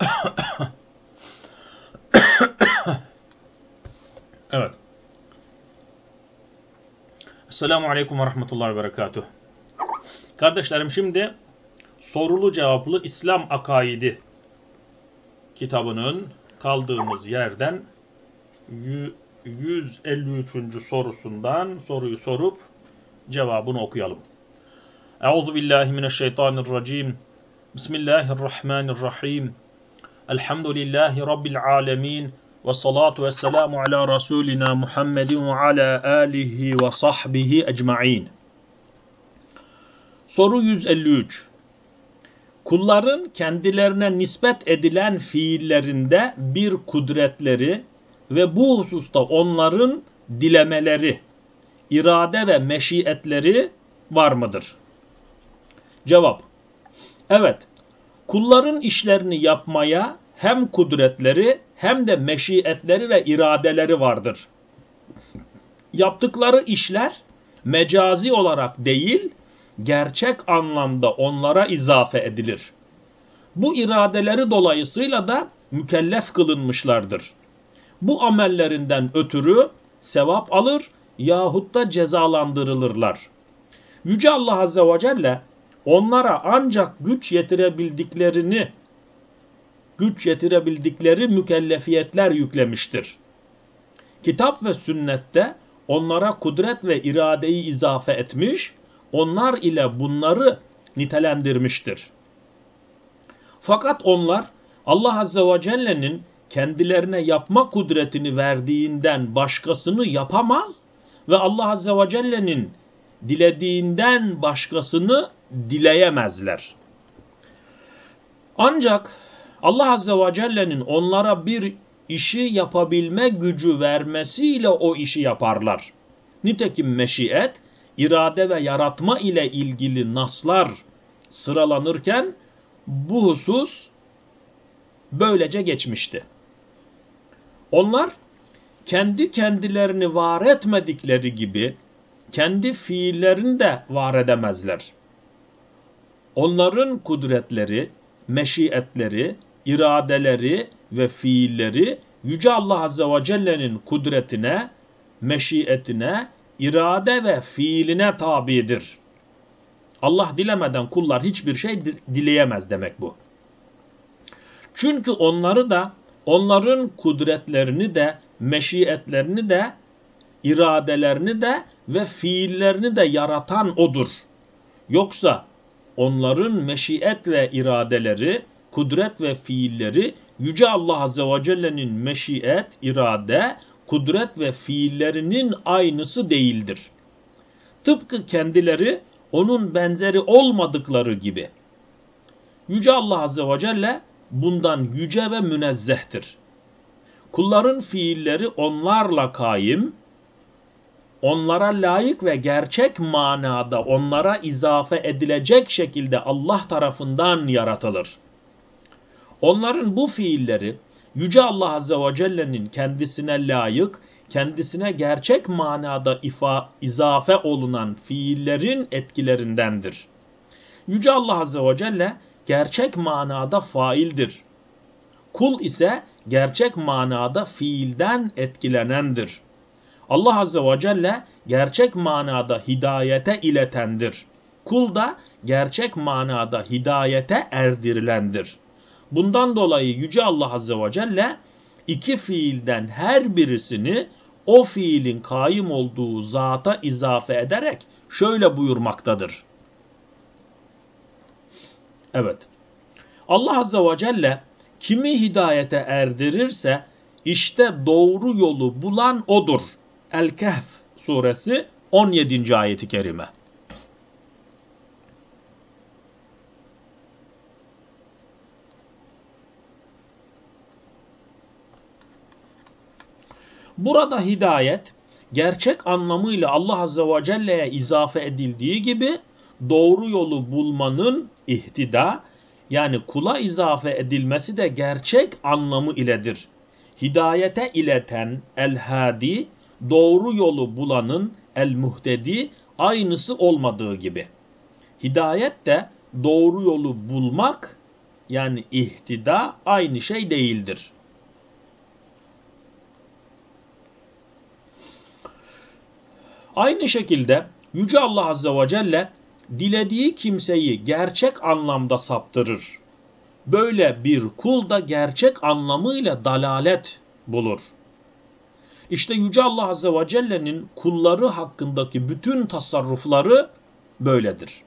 evet. Esselamu Aleyküm ve Rahmetullahi ve Berekatuhu. Kardeşlerim şimdi sorulu cevaplı İslam Akaidi kitabının kaldığımız yerden 153. sorusundan soruyu sorup cevabını okuyalım. Euzu billahi mineşşeytanirracim. Bismillahirrahmanirrahim. Elhamdülillahi rabbil alamin. Ve salatu ve selamu ala Resulina Muhammedin ve ala alihi ve sahbihi ecma'in. Soru 153. Kulların kendilerine nispet edilen fiillerinde bir kudretleri ve bu hususta onların dilemeleri, irade ve meşiyetleri var mıdır? Cevap. Evet, kulların işlerini yapmaya hem kudretleri hem de meşiyetleri ve iradeleri vardır. Yaptıkları işler mecazi olarak değil, gerçek anlamda onlara izafe edilir. Bu iradeleri dolayısıyla da mükellef kılınmışlardır. Bu amellerinden ötürü sevap alır yahut da cezalandırılırlar. Yüce Allah Azze ve Celle onlara ancak güç yetirebildiklerini güç yetirebildikleri mükellefiyetler yüklemiştir. Kitap ve sünnette onlara kudret ve iradeyi izafe etmiş, onlar ile bunları nitelendirmiştir. Fakat onlar Allah Azze ve Celle'nin kendilerine yapma kudretini verdiğinden başkasını yapamaz ve Allah Azze ve Celle'nin dilediğinden başkasını dileyemezler. Ancak Allah Azze ve Celle'nin onlara bir işi yapabilme gücü vermesiyle o işi yaparlar. Nitekim meşiyet, irade ve yaratma ile ilgili naslar sıralanırken bu husus böylece geçmişti. Onlar kendi kendilerini var etmedikleri gibi kendi fiillerini de var edemezler. Onların kudretleri, meşiyetleri, iradeleri ve fiilleri Yüce Allah Azze ve Celle'nin kudretine, meşiyetine, irade ve fiiline tabidir. Allah dilemeden kullar hiçbir şey dileyemez demek bu. Çünkü onları da, onların kudretlerini de, meşiyetlerini de, iradelerini de ve fiillerini de yaratan O'dur. Yoksa onların meşiyet ve iradeleri, kudret ve fiilleri Yüce Allah Azze ve Celle'nin meşiyet, irade, kudret ve fiillerinin aynısı değildir. Tıpkı kendileri onun benzeri olmadıkları gibi. Yüce Allah Azze ve Celle bundan yüce ve münezzehtir. Kulların fiilleri onlarla kaim, onlara layık ve gerçek manada onlara izafe edilecek şekilde Allah tarafından yaratılır. Onların bu fiilleri Yüce Allah Azze ve Celle'nin kendisine layık, kendisine gerçek manada ifa, izafe olunan fiillerin etkilerindendir. Yüce Allah Azze ve Celle gerçek manada faildir. Kul ise gerçek manada fiilden etkilenendir. Allah Azze ve Celle gerçek manada hidayete iletendir. Kul da gerçek manada hidayete erdirilendir. Bundan dolayı Yüce Allah Azze ve Celle iki fiilden her birisini o fiilin kaim olduğu zata izafe ederek şöyle buyurmaktadır. Evet. Allah Azze ve Celle kimi hidayete erdirirse işte doğru yolu bulan odur. El-Kehf suresi 17. ayeti kerime. Burada hidayet gerçek anlamıyla Allah Azze ve Celle'ye izafe edildiği gibi doğru yolu bulmanın ihtida yani kula izafe edilmesi de gerçek anlamı iledir. Hidayete ileten el-hadi doğru yolu bulanın el-muhtedi aynısı olmadığı gibi. Hidayet de doğru yolu bulmak yani ihtida aynı şey değildir. Aynı şekilde Yüce Allah Azze ve Celle dilediği kimseyi gerçek anlamda saptırır. Böyle bir kul da gerçek anlamıyla dalalet bulur. İşte Yüce Allah Azze ve Celle'nin kulları hakkındaki bütün tasarrufları böyledir.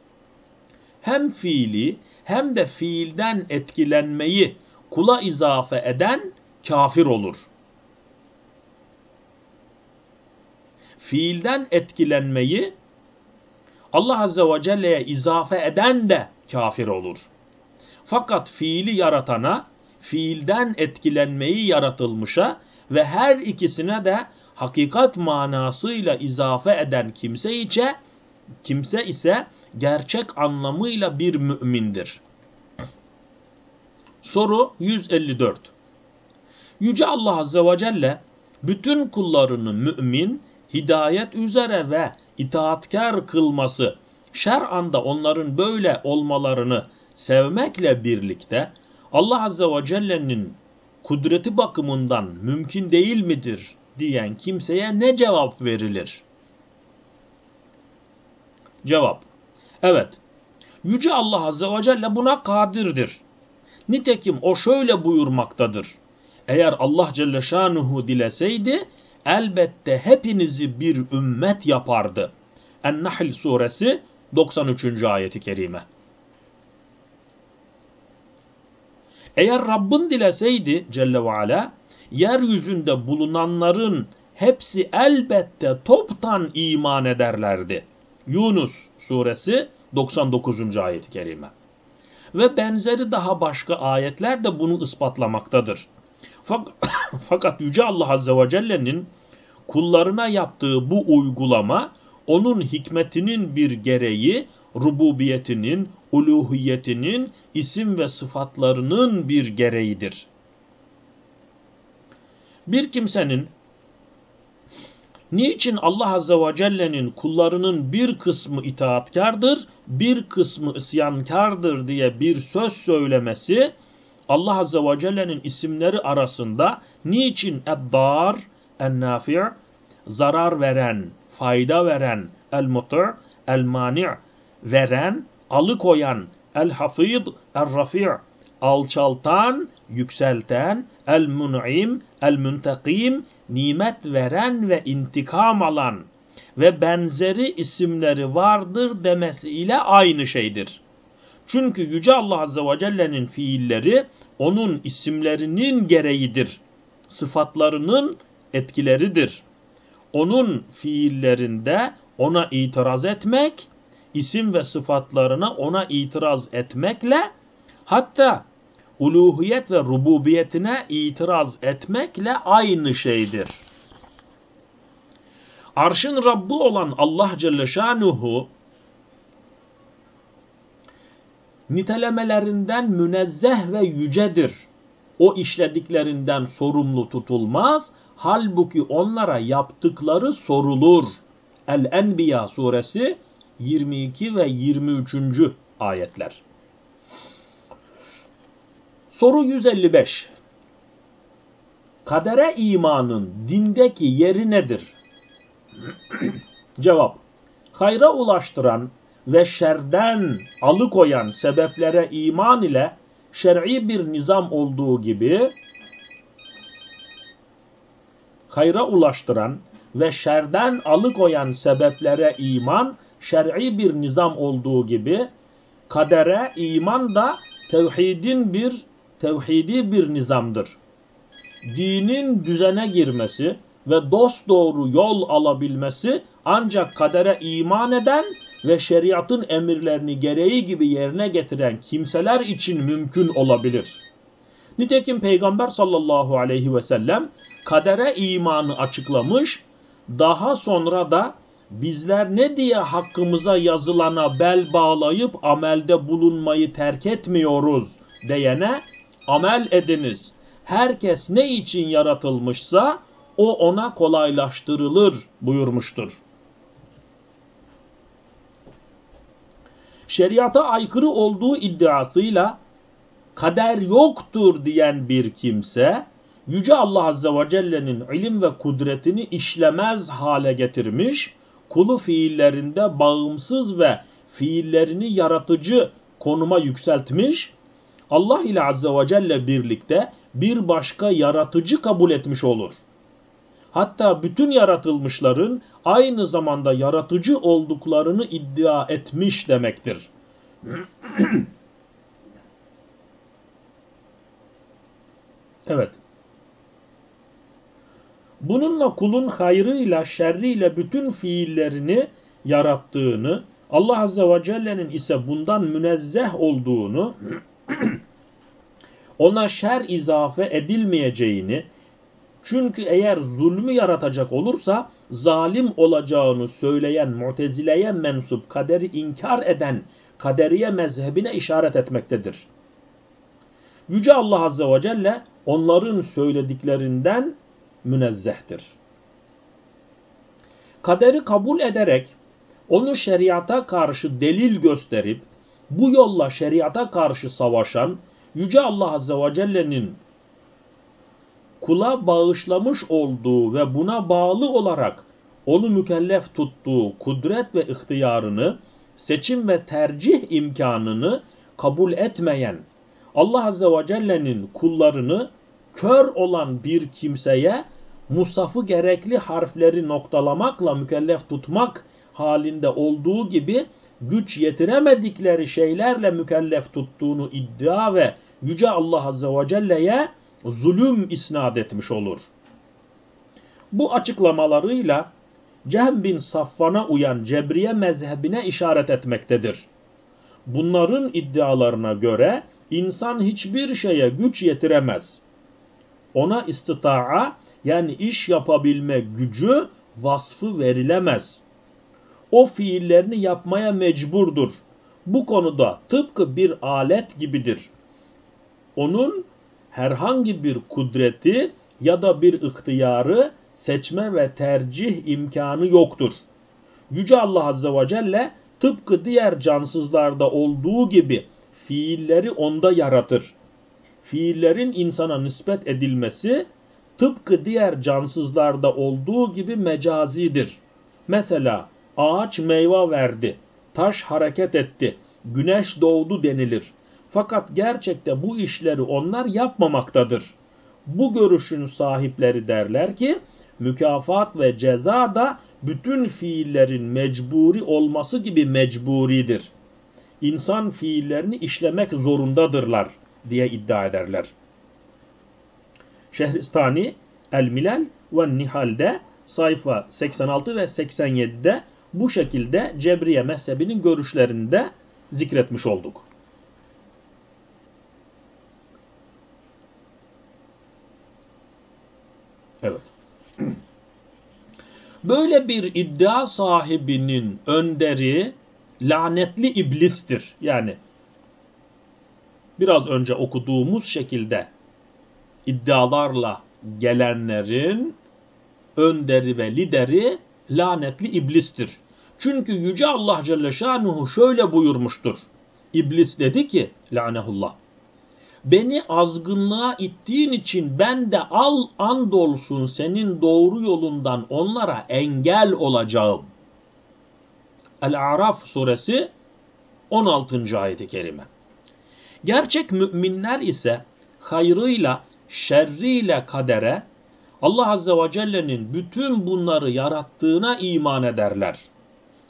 Hem fiili hem de fiilden etkilenmeyi kula izafe eden kafir olur. Fiilden etkilenmeyi Allah Azze ve Celle'ye izafe eden de kafir olur. Fakat fiili yaratana, fiilden etkilenmeyi yaratılmışa ve her ikisine de hakikat manasıyla izafe eden kimse içe, kimse ise gerçek anlamıyla bir mümindir. Soru 154. Yüce Allah Azze ve Celle bütün kullarını mümin, hidayet üzere ve itaatkar kılması, şer'anda onların böyle olmalarını sevmekle birlikte Allah Azze ve Celle'nin kudreti bakımından mümkün değil midir diyen kimseye ne cevap verilir? Cevap. Evet. Yüce Allah Azze ve Celle buna kadirdir. Nitekim o şöyle buyurmaktadır. Eğer Allah Celle Şanuhu dileseydi elbette hepinizi bir ümmet yapardı. En-Nahl suresi 93. ayeti kerime. Eğer Rabbin dileseydi Celle ve Ala, yeryüzünde bulunanların hepsi elbette toptan iman ederlerdi. Yunus suresi 99. ayet-i kerime. Ve benzeri daha başka ayetler de bunu ispatlamaktadır. Fakat Yüce Allah Azze ve Celle'nin kullarına yaptığı bu uygulama onun hikmetinin bir gereği, rububiyetinin, uluhiyetinin, isim ve sıfatlarının bir gereğidir. Bir kimsenin niçin Allah Azze ve Celle'nin kullarının bir kısmı itaatkardır, bir kısmı isyankardır diye bir söz söylemesi, Allah Azze ve Celle'nin isimleri arasında niçin eddar, en-nafi' zarar veren, fayda veren, el-mutu' el-mani' veren, alıkoyan, el-hafid, el-rafi' alçaltan, yükselten, el-mun'im, el-muntakim, nimet veren ve intikam alan ve benzeri isimleri vardır demesiyle aynı şeydir. Çünkü Yüce Allah Azze ve Celle'nin fiilleri onun isimlerinin gereğidir. Sıfatlarının etkileridir. Onun fiillerinde ona itiraz etmek, isim ve sıfatlarına ona itiraz etmekle hatta uluhiyet ve rububiyetine itiraz etmekle aynı şeydir. Arşın Rabbi olan Allah Celle Şanuhu nitelemelerinden münezzeh ve yücedir. O işlediklerinden sorumlu tutulmaz. Halbuki onlara yaptıkları sorulur. El-Enbiya suresi 22 ve 23. ayetler. Soru 155. Kadere imanın dindeki yeri nedir? Cevap. Hayra ulaştıran ve şerden alıkoyan sebeplere iman ile şer'i bir nizam olduğu gibi hayra ulaştıran ve şerden alıkoyan sebeplere iman şer'i bir nizam olduğu gibi kadere iman da tevhidin bir tevhidi bir nizamdır. Dinin düzene girmesi ve dost doğru yol alabilmesi ancak kadere iman eden ve şeriatın emirlerini gereği gibi yerine getiren kimseler için mümkün olabilir. Nitekim Peygamber sallallahu aleyhi ve sellem kadere imanı açıklamış, daha sonra da bizler ne diye hakkımıza yazılana bel bağlayıp amelde bulunmayı terk etmiyoruz diyene amel ediniz. Herkes ne için yaratılmışsa o ona kolaylaştırılır buyurmuştur. Şeriata aykırı olduğu iddiasıyla kader yoktur diyen bir kimse Yüce Allah Azze ve Celle'nin ilim ve kudretini işlemez hale getirmiş, kulu fiillerinde bağımsız ve fiillerini yaratıcı konuma yükseltmiş, Allah ile Azze ve Celle birlikte bir başka yaratıcı kabul etmiş olur. Hatta bütün yaratılmışların aynı zamanda yaratıcı olduklarını iddia etmiş demektir. evet. Bununla kulun hayrıyla şerriyle bütün fiillerini yarattığını, Allah Azze ve Celle'nin ise bundan münezzeh olduğunu, ona şer izafe edilmeyeceğini, çünkü eğer zulmü yaratacak olursa zalim olacağını söyleyen Mutezile'ye mensup kaderi inkar eden kaderiye mezhebine işaret etmektedir. Yüce Allah Azze ve Celle onların söylediklerinden münezzehtir. Kaderi kabul ederek onu şeriata karşı delil gösterip bu yolla şeriata karşı savaşan Yüce Allah Azze ve Celle'nin kula bağışlamış olduğu ve buna bağlı olarak onu mükellef tuttuğu kudret ve ihtiyarını, seçim ve tercih imkanını kabul etmeyen Allah Azze ve Celle'nin kullarını kör olan bir kimseye musafı gerekli harfleri noktalamakla mükellef tutmak halinde olduğu gibi güç yetiremedikleri şeylerle mükellef tuttuğunu iddia ve Yüce Allah Azze ve Celle'ye zulüm isnat etmiş olur. Bu açıklamalarıyla Cehm bin Safvan'a uyan Cebriye mezhebine işaret etmektedir. Bunların iddialarına göre insan hiçbir şeye güç yetiremez. Ona istitaa yani iş yapabilme gücü vasfı verilemez. O fiillerini yapmaya mecburdur. Bu konuda tıpkı bir alet gibidir. Onun herhangi bir kudreti ya da bir ihtiyarı seçme ve tercih imkanı yoktur. Yüce Allah Azze ve Celle tıpkı diğer cansızlarda olduğu gibi fiilleri onda yaratır. Fiillerin insana nispet edilmesi tıpkı diğer cansızlarda olduğu gibi mecazidir. Mesela ağaç meyve verdi, taş hareket etti, güneş doğdu denilir. Fakat gerçekte bu işleri onlar yapmamaktadır. Bu görüşün sahipleri derler ki mükafat ve ceza da bütün fiillerin mecburi olması gibi mecburidir. İnsan fiillerini işlemek zorundadırlar diye iddia ederler. Şehristani El Milal ve Nihal'de sayfa 86 ve 87'de bu şekilde Cebriye mezhebinin görüşlerinde zikretmiş olduk. Evet. Böyle bir iddia sahibinin önderi lanetli iblistir. Yani biraz önce okuduğumuz şekilde iddialarla gelenlerin önderi ve lideri lanetli iblistir. Çünkü Yüce Allah Celle Şanuhu şöyle buyurmuştur. İblis dedi ki lanehullah. Beni azgınlığa ittiğin için ben de al andolsun senin doğru yolundan onlara engel olacağım. El-Araf suresi 16. ayeti kerime. Gerçek müminler ise hayrıyla şerriyle kadere Allah Azze ve Celle'nin bütün bunları yarattığına iman ederler.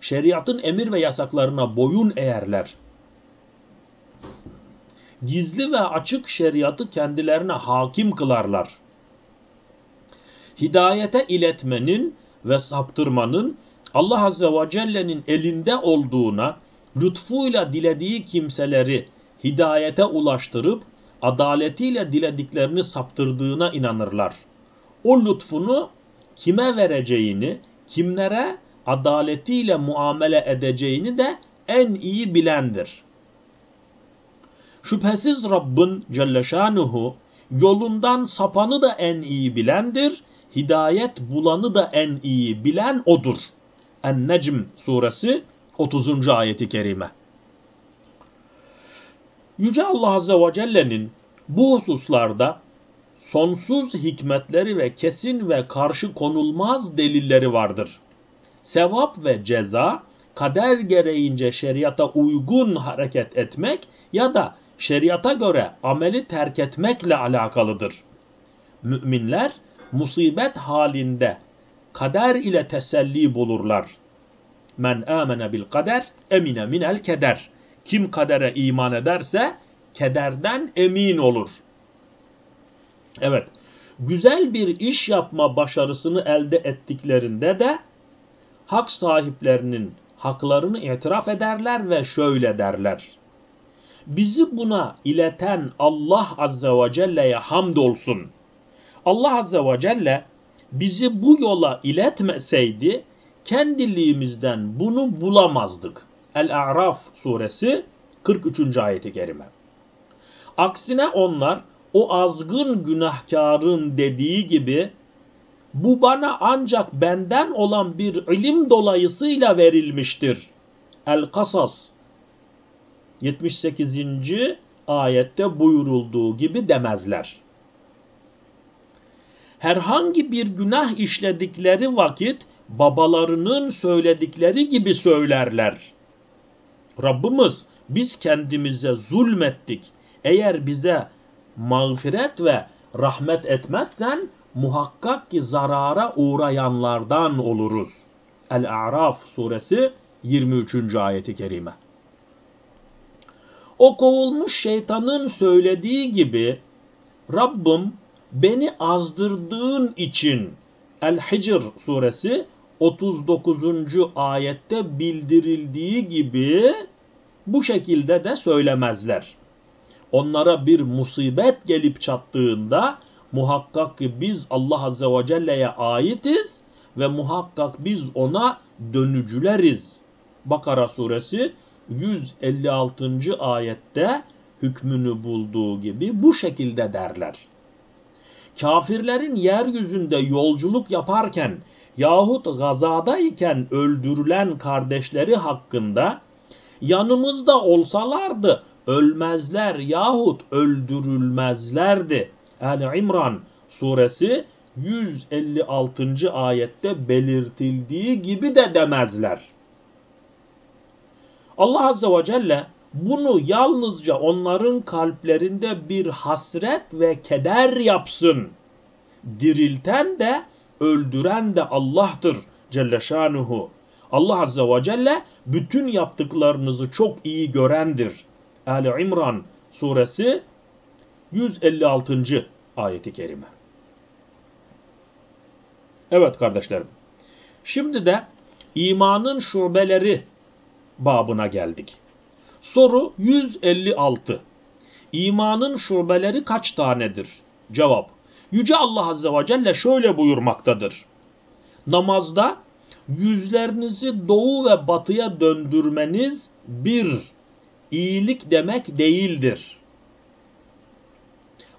Şeriatın emir ve yasaklarına boyun eğerler. Gizli ve açık şeriatı kendilerine hakim kılarlar. Hidayete iletmenin ve saptırmanın Allah Azze ve Celle'nin elinde olduğuna, lütfuyla dilediği kimseleri hidayete ulaştırıp adaletiyle dilediklerini saptırdığına inanırlar. O lütfunu kime vereceğini, kimlere adaletiyle muamele edeceğini de en iyi bilendir. Şüphesiz Rabbin Celle Şanuhu yolundan sapanı da en iyi bilendir, hidayet bulanı da en iyi bilen odur. En-Necm suresi 30. ayeti kerime. Yüce Allah Azze ve Celle'nin bu hususlarda sonsuz hikmetleri ve kesin ve karşı konulmaz delilleri vardır. Sevap ve ceza kader gereğince şeriata uygun hareket etmek ya da şeriata göre ameli terk etmekle alakalıdır. Müminler musibet halinde kader ile teselli bulurlar. Men amene bil kader emine minel keder. Kim kadere iman ederse kederden emin olur. Evet, güzel bir iş yapma başarısını elde ettiklerinde de hak sahiplerinin haklarını itiraf ederler ve şöyle derler. Bizi buna ileten Allah Azze ve Celle'ye hamdolsun. Allah Azze ve Celle bizi bu yola iletmeseydi kendiliğimizden bunu bulamazdık. El-A'raf suresi 43. ayeti kerime. Aksine onlar o azgın günahkarın dediği gibi bu bana ancak benden olan bir ilim dolayısıyla verilmiştir. El-Kasas 78. ayette buyurulduğu gibi demezler. Herhangi bir günah işledikleri vakit babalarının söyledikleri gibi söylerler. Rabbimiz biz kendimize zulmettik. Eğer bize mağfiret ve rahmet etmezsen muhakkak ki zarara uğrayanlardan oluruz. El-A'raf suresi 23. ayeti kerime. O kovulmuş şeytanın söylediği gibi Rabbim beni azdırdığın için El-Hicr suresi 39. ayette bildirildiği gibi bu şekilde de söylemezler. Onlara bir musibet gelip çattığında muhakkak ki biz Allah Azze ve Celle'ye aitiz ve muhakkak biz ona dönücüleriz. Bakara suresi 156. ayette hükmünü bulduğu gibi bu şekilde derler. Kafirlerin yeryüzünde yolculuk yaparken yahut gazadayken öldürülen kardeşleri hakkında yanımızda olsalardı ölmezler yahut öldürülmezlerdi. Yani İmran suresi 156. ayette belirtildiği gibi de demezler. Allah Azze ve Celle bunu yalnızca onların kalplerinde bir hasret ve keder yapsın. Dirilten de öldüren de Allah'tır Celle Şanuhu. Allah Azze ve Celle bütün yaptıklarınızı çok iyi görendir. Ali İmran suresi 156. ayeti kerime. Evet kardeşlerim. Şimdi de imanın şubeleri babına geldik. Soru 156. İmanın şubeleri kaç tanedir? Cevap. Yüce Allah Azze ve Celle şöyle buyurmaktadır. Namazda yüzlerinizi doğu ve batıya döndürmeniz bir iyilik demek değildir.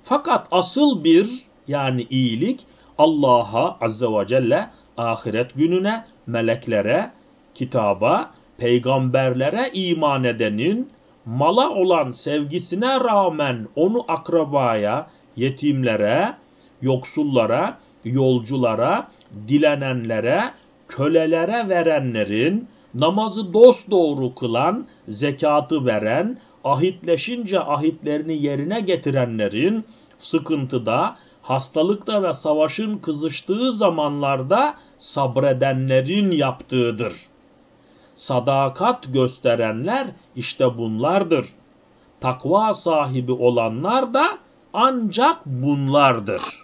Fakat asıl bir yani iyilik Allah'a Azze ve Celle ahiret gününe, meleklere, kitaba, peygamberlere iman edenin mala olan sevgisine rağmen onu akrabaya, yetimlere, yoksullara, yolculara, dilenenlere, kölelere verenlerin, namazı dosdoğru kılan, zekatı veren, ahitleşince ahitlerini yerine getirenlerin, sıkıntıda, hastalıkta ve savaşın kızıştığı zamanlarda sabredenlerin yaptığıdır. Sadakat gösterenler işte bunlardır. Takva sahibi olanlar da ancak bunlardır.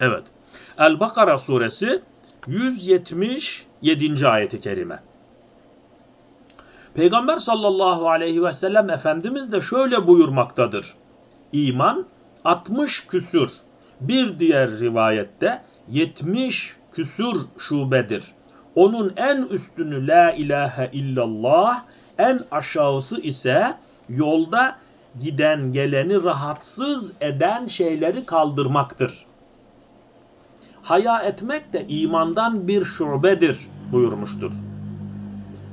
Evet. El-Bakara suresi 177. ayeti kerime. Peygamber sallallahu aleyhi ve sellem Efendimiz de şöyle buyurmaktadır. İman 60 küsür. Bir diğer rivayette 70 küsür şubedir. Onun en üstünü la ilahe illallah, en aşağısı ise yolda giden geleni rahatsız eden şeyleri kaldırmaktır. Haya etmek de imandan bir şubedir buyurmuştur.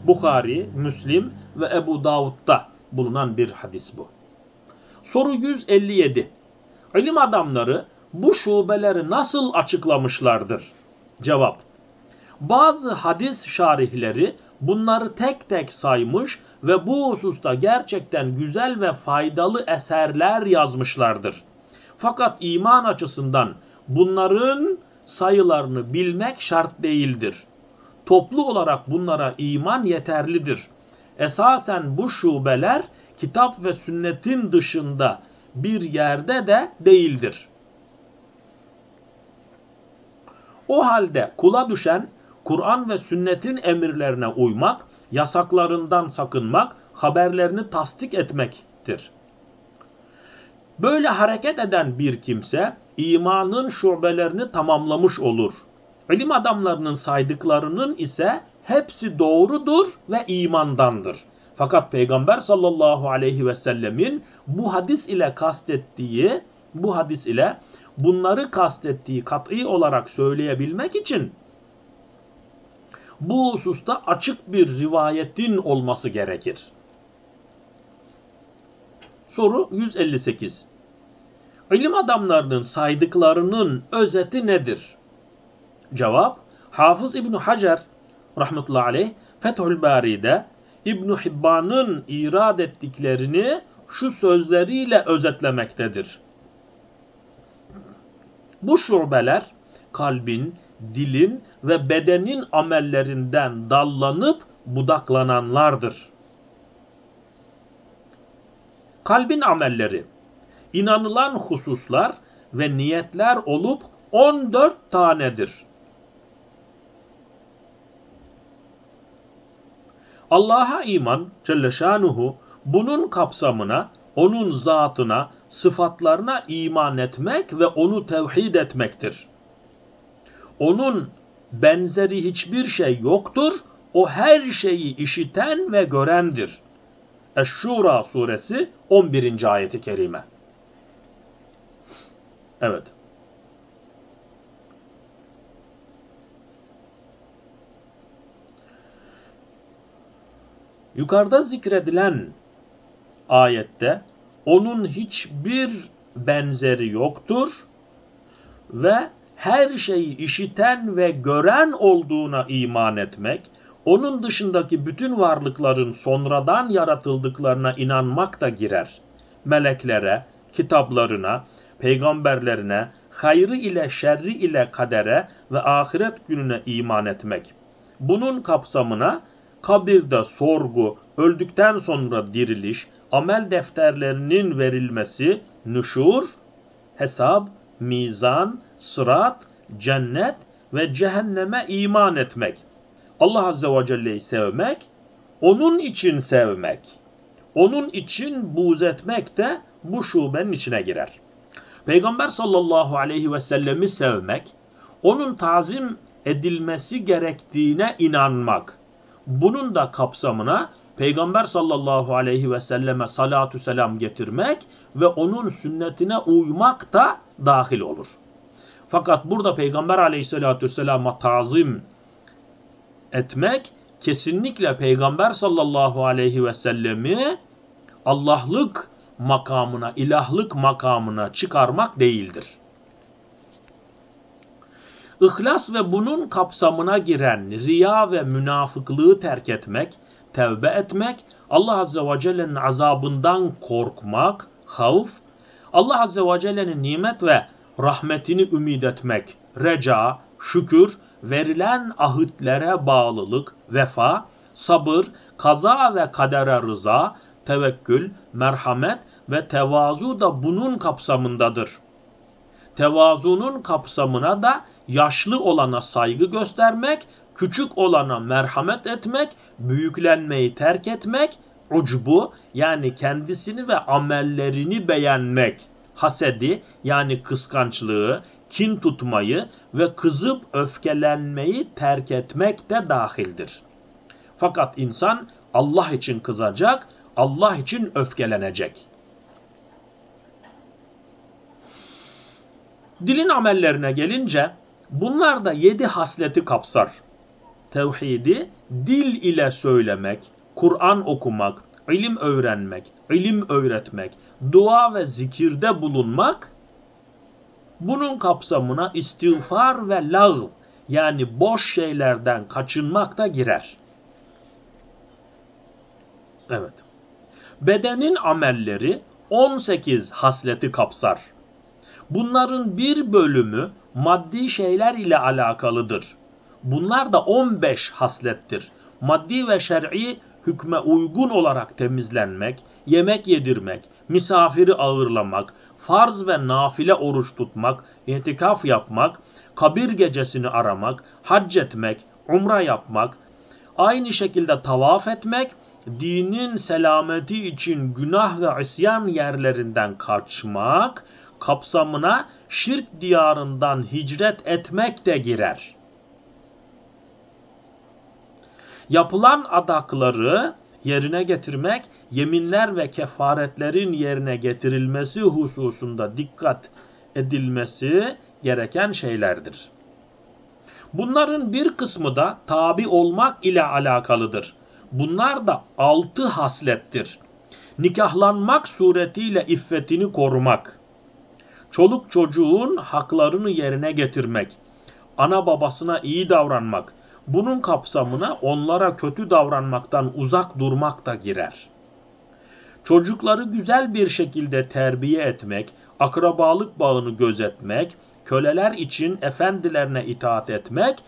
Bukhari, Müslim ve Ebu Davud'da bulunan bir hadis bu. Soru 157. İlim adamları bu şubeleri nasıl açıklamışlardır? Cevap. Bazı hadis şarihleri bunları tek tek saymış ve bu hususta gerçekten güzel ve faydalı eserler yazmışlardır. Fakat iman açısından bunların sayılarını bilmek şart değildir. Toplu olarak bunlara iman yeterlidir. Esasen bu şubeler kitap ve sünnetin dışında bir yerde de değildir. O halde kula düşen Kur'an ve sünnetin emirlerine uymak, yasaklarından sakınmak, haberlerini tasdik etmektir. Böyle hareket eden bir kimse imanın şubelerini tamamlamış olur. İlim adamlarının saydıklarının ise hepsi doğrudur ve imandandır. Fakat Peygamber sallallahu aleyhi ve sellemin bu hadis ile kastettiği, bu hadis ile bunları kastettiği kat'i olarak söyleyebilmek için bu hususta açık bir rivayetin olması gerekir. Soru 158. İlim adamlarının saydıklarının özeti nedir? Cevap, Hafız İbn Hacer rahmetullahi aleyh Fethül Bari'de İbn Hibban'ın irad ettiklerini şu sözleriyle özetlemektedir. Bu şubeler kalbin, dilin ve bedenin amellerinden dallanıp budaklananlardır. Kalbin amelleri, inanılan hususlar ve niyetler olup 14 tanedir. Allah'a iman Celle Şanuhu bunun kapsamına, onun zatına, sıfatlarına iman etmek ve onu tevhid etmektir. Onun benzeri hiçbir şey yoktur. O her şeyi işiten ve görendir. Eş-Şura suresi 11. ayeti kerime. Evet. Yukarıda zikredilen ayette onun hiçbir benzeri yoktur ve her şeyi işiten ve gören olduğuna iman etmek, onun dışındaki bütün varlıkların sonradan yaratıldıklarına inanmak da girer. Meleklere, kitaplarına, peygamberlerine, hayrı ile şerri ile kadere ve ahiret gününe iman etmek. Bunun kapsamına kabirde sorgu, öldükten sonra diriliş, amel defterlerinin verilmesi, nüşur, hesap, mizan, sırat, cennet ve cehenneme iman etmek. Allah Azze ve Celle'yi sevmek, onun için sevmek, onun için buğz etmek de bu şubenin içine girer. Peygamber sallallahu aleyhi ve sellemi sevmek, onun tazim edilmesi gerektiğine inanmak. Bunun da kapsamına Peygamber sallallahu aleyhi ve selleme salatu selam getirmek ve onun sünnetine uymak da dahil olur. Fakat burada Peygamber aleyhissalatü vesselama tazim etmek kesinlikle Peygamber sallallahu aleyhi ve sellemi Allah'lık makamına, ilahlık makamına çıkarmak değildir. İhlas ve bunun kapsamına giren riya ve münafıklığı terk etmek, tevbe etmek, Allah Azze ve Celle'nin azabından korkmak, havf, Allah Azze ve Celle'nin nimet ve rahmetini ümit etmek, reca, şükür, verilen ahitlere bağlılık, vefa, sabır, kaza ve kadere rıza, tevekkül, merhamet ve tevazu da bunun kapsamındadır. Tevazunun kapsamına da yaşlı olana saygı göstermek, küçük olana merhamet etmek, büyüklenmeyi terk etmek, ucbu yani kendisini ve amellerini beğenmek, hasedi yani kıskançlığı, kin tutmayı ve kızıp öfkelenmeyi terk etmek de dahildir. Fakat insan Allah için kızacak, Allah için öfkelenecek. Dilin amellerine gelince Bunlar da yedi hasleti kapsar. Tevhidi dil ile söylemek, Kur'an okumak, ilim öğrenmek, ilim öğretmek, dua ve zikirde bulunmak, bunun kapsamına istiğfar ve lağv yani boş şeylerden kaçınmak da girer. Evet. Bedenin amelleri 18 hasleti kapsar. Bunların bir bölümü maddi şeyler ile alakalıdır. Bunlar da 15 haslettir. Maddi ve şer'i hükme uygun olarak temizlenmek, yemek yedirmek, misafiri ağırlamak, farz ve nafile oruç tutmak, itikaf yapmak, kabir gecesini aramak, hac etmek, umra yapmak, aynı şekilde tavaf etmek, dinin selameti için günah ve isyan yerlerinden kaçmak, kapsamına şirk diyarından hicret etmek de girer. Yapılan adakları yerine getirmek, yeminler ve kefaretlerin yerine getirilmesi hususunda dikkat edilmesi gereken şeylerdir. Bunların bir kısmı da tabi olmak ile alakalıdır. Bunlar da altı haslettir. Nikahlanmak suretiyle iffetini korumak, çoluk çocuğun haklarını yerine getirmek, ana babasına iyi davranmak, bunun kapsamına onlara kötü davranmaktan uzak durmak da girer. Çocukları güzel bir şekilde terbiye etmek, akrabalık bağını gözetmek, köleler için efendilerine itaat etmek,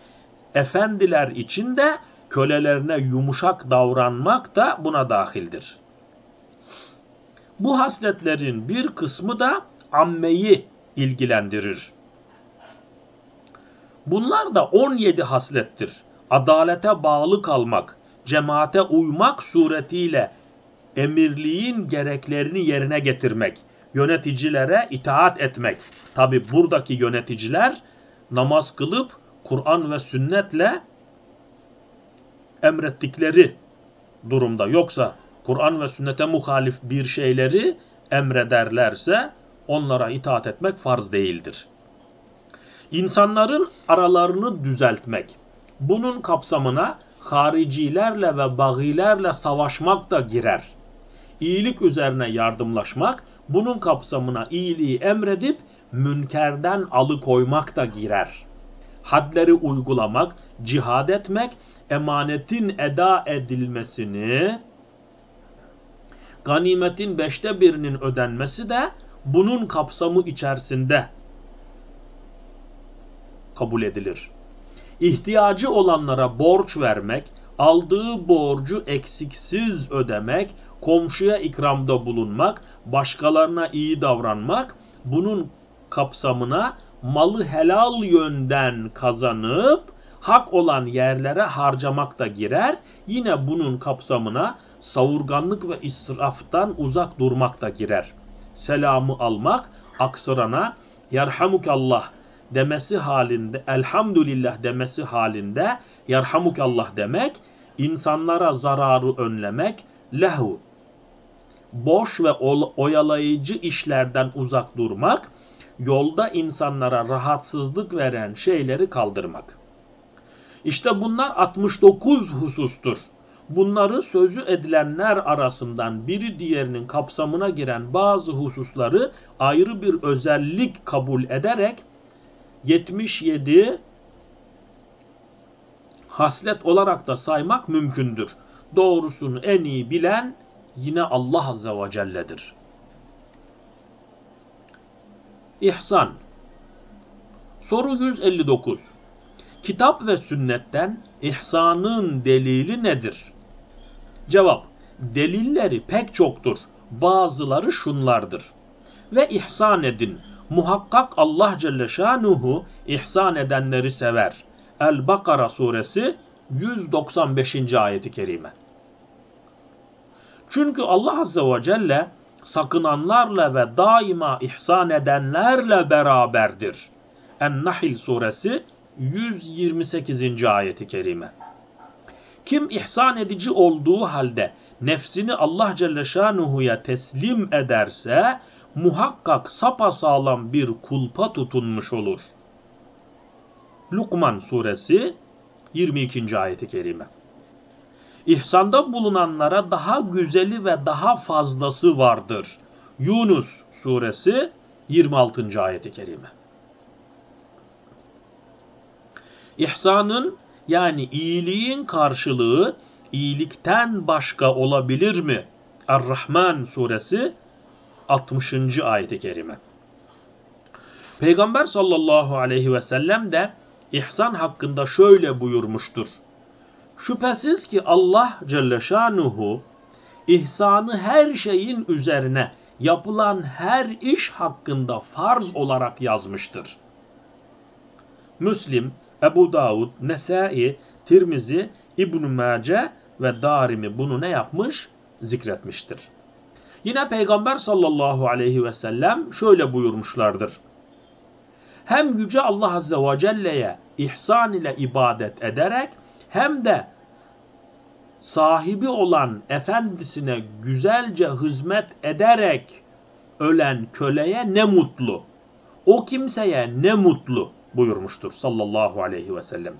efendiler için de kölelerine yumuşak davranmak da buna dahildir. Bu hasletlerin bir kısmı da ammeyi ilgilendirir. Bunlar da 17 haslettir. Adalete bağlı kalmak, cemaate uymak suretiyle emirliğin gereklerini yerine getirmek, yöneticilere itaat etmek. Tabi buradaki yöneticiler namaz kılıp Kur'an ve sünnetle emrettikleri durumda. Yoksa Kur'an ve sünnete muhalif bir şeyleri emrederlerse onlara itaat etmek farz değildir. İnsanların aralarını düzeltmek. Bunun kapsamına haricilerle ve bagilerle savaşmak da girer. İyilik üzerine yardımlaşmak, bunun kapsamına iyiliği emredip münkerden alıkoymak da girer. Hadleri uygulamak, cihad etmek, emanetin eda edilmesini, ganimetin beşte birinin ödenmesi de bunun kapsamı içerisinde kabul edilir. İhtiyacı olanlara borç vermek, aldığı borcu eksiksiz ödemek, komşuya ikramda bulunmak, başkalarına iyi davranmak, bunun kapsamına malı helal yönden kazanıp hak olan yerlere harcamak da girer. Yine bunun kapsamına savurganlık ve israftan uzak durmak da girer. Selamı almak, aksırana yarhamukallah demesi halinde, elhamdülillah demesi halinde yarhamukallah demek, insanlara zararı önlemek, lehu, boş ve oyalayıcı işlerden uzak durmak, yolda insanlara rahatsızlık veren şeyleri kaldırmak. İşte bunlar 69 husustur. Bunları sözü edilenler arasından biri diğerinin kapsamına giren bazı hususları ayrı bir özellik kabul ederek 77 haslet olarak da saymak mümkündür. Doğrusunu en iyi bilen yine Allah Azze ve Celle'dir. İhsan Soru 159 Kitap ve sünnetten ihsanın delili nedir? Cevap Delilleri pek çoktur. Bazıları şunlardır. Ve ihsan edin. Muhakkak Allah Celle Şanuhu ihsan edenleri sever. El-Bakara suresi 195. ayeti kerime. Çünkü Allah Azze ve Celle sakınanlarla ve daima ihsan edenlerle beraberdir. En-Nahl suresi 128. ayeti kerime. Kim ihsan edici olduğu halde nefsini Allah Celle Şanuhu'ya teslim ederse muhakkak sapasağlam bir kulpa tutunmuş olur. Lukman suresi 22. ayeti kerime. İhsanda bulunanlara daha güzeli ve daha fazlası vardır. Yunus suresi 26. ayeti kerime. İhsanın yani iyiliğin karşılığı iyilikten başka olabilir mi? Er-Rahman suresi 60. ayet-i kerime. Peygamber sallallahu aleyhi ve sellem de ihsan hakkında şöyle buyurmuştur. Şüphesiz ki Allah Celle Şanuhu ihsanı her şeyin üzerine yapılan her iş hakkında farz olarak yazmıştır. Müslim, Ebu Davud, Nesai, Tirmizi, İbn-i Mace ve Darimi bunu ne yapmış? Zikretmiştir. Yine Peygamber sallallahu aleyhi ve sellem şöyle buyurmuşlardır. Hem Yüce Allah Azze ve Celle'ye ihsan ile ibadet ederek hem de sahibi olan efendisine güzelce hizmet ederek ölen köleye ne mutlu. O kimseye ne mutlu buyurmuştur sallallahu aleyhi ve sellem.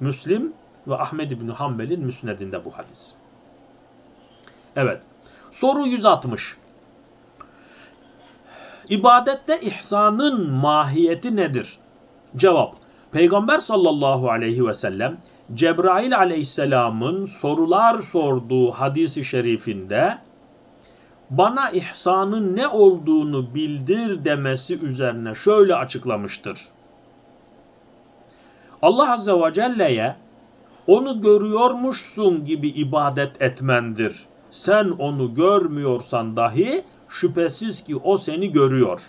Müslim ve Ahmed İbni Hanbel'in müsnedinde bu hadis. Evet. Soru 160. İbadette ihsanın mahiyeti nedir? Cevap. Peygamber sallallahu aleyhi ve sellem Cebrail aleyhisselamın sorular sorduğu hadisi şerifinde bana ihsanın ne olduğunu bildir demesi üzerine şöyle açıklamıştır. Allah Azze ve Celle'ye onu görüyormuşsun gibi ibadet etmendir. Sen onu görmüyorsan dahi şüphesiz ki o seni görüyor.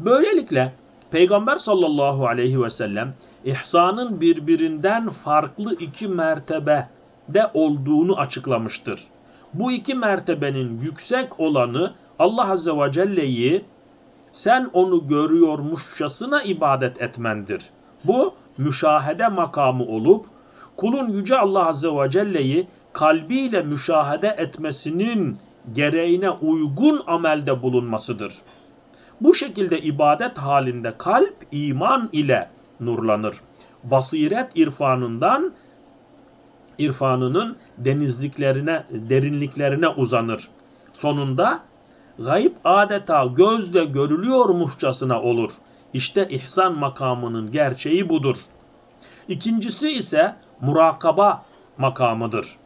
Böylelikle Peygamber sallallahu aleyhi ve sellem ihsanın birbirinden farklı iki mertebede olduğunu açıklamıştır. Bu iki mertebenin yüksek olanı Allah Azze ve Celle'yi sen onu görüyormuşçasına ibadet etmendir. Bu müşahede makamı olup kulun Yüce Allah Azze ve Celle'yi kalbiyle müşahede etmesinin gereğine uygun amelde bulunmasıdır. Bu şekilde ibadet halinde kalp iman ile nurlanır. Basiret irfanından irfanının denizliklerine, derinliklerine uzanır. Sonunda gayb adeta gözle görülüyormuşçasına olur. İşte ihsan makamının gerçeği budur. İkincisi ise murakaba makamıdır.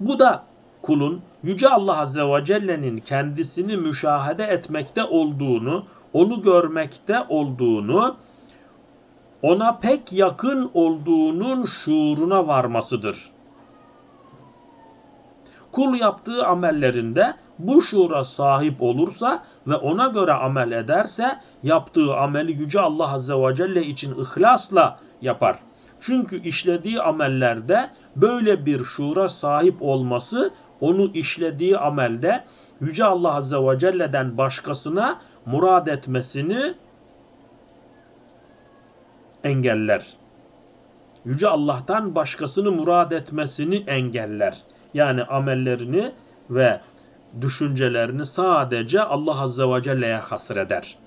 Bu da kulun Yüce Allah Azze ve Celle'nin kendisini müşahede etmekte olduğunu, onu görmekte olduğunu, ona pek yakın olduğunun şuuruna varmasıdır. Kul yaptığı amellerinde bu şuura sahip olursa ve ona göre amel ederse yaptığı ameli Yüce Allah Azze ve Celle için ihlasla yapar. Çünkü işlediği amellerde böyle bir şuura sahip olması onu işlediği amelde Yüce Allah Azze ve Celle'den başkasına murad etmesini engeller. Yüce Allah'tan başkasını murad etmesini engeller. Yani amellerini ve düşüncelerini sadece Allah Azze ve Celle'ye hasreder.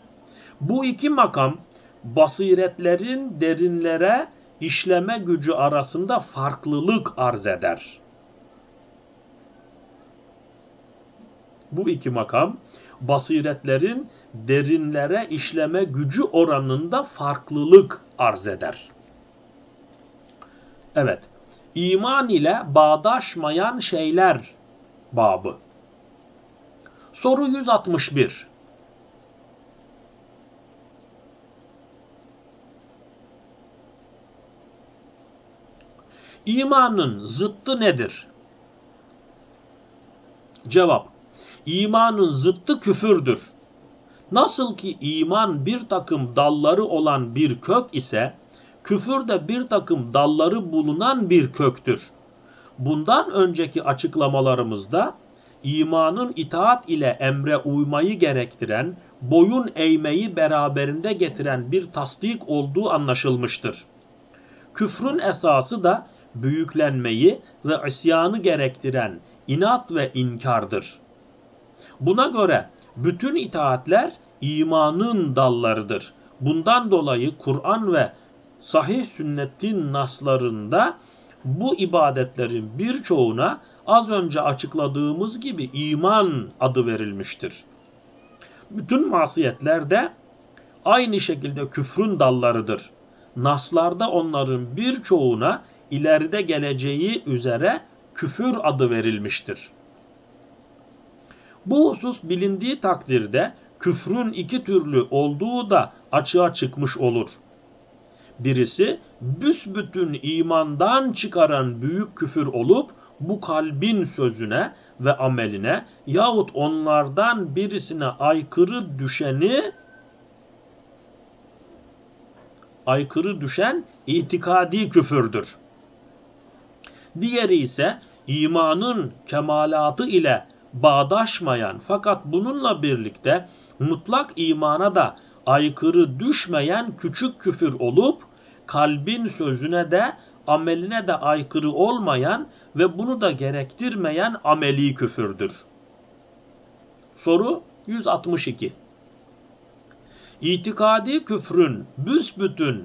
Bu iki makam basiretlerin derinlere işleme gücü arasında farklılık arz eder. Bu iki makam basiretlerin derinlere işleme gücü oranında farklılık arz eder. Evet, iman ile bağdaşmayan şeyler babı. Soru 161. İmanın zıttı nedir? Cevap. İmanın zıttı küfürdür. Nasıl ki iman bir takım dalları olan bir kök ise, küfür de bir takım dalları bulunan bir köktür. Bundan önceki açıklamalarımızda imanın itaat ile emre uymayı gerektiren, boyun eğmeyi beraberinde getiren bir tasdik olduğu anlaşılmıştır. Küfrün esası da büyüklenmeyi ve isyanı gerektiren inat ve inkardır. Buna göre bütün itaatler imanın dallarıdır. Bundan dolayı Kur'an ve sahih sünnetin naslarında bu ibadetlerin birçoğuna az önce açıkladığımız gibi iman adı verilmiştir. Bütün masiyetler de aynı şekilde küfrün dallarıdır. Naslarda onların birçoğuna ileride geleceği üzere küfür adı verilmiştir. Bu husus bilindiği takdirde küfrün iki türlü olduğu da açığa çıkmış olur. Birisi büsbütün imandan çıkaran büyük küfür olup bu kalbin sözüne ve ameline yahut onlardan birisine aykırı düşeni aykırı düşen itikadi küfürdür. Diğeri ise imanın kemalatı ile bağdaşmayan fakat bununla birlikte mutlak imana da aykırı düşmeyen küçük küfür olup kalbin sözüne de ameline de aykırı olmayan ve bunu da gerektirmeyen ameli küfürdür. Soru 162. İtikadi küfrün büsbütün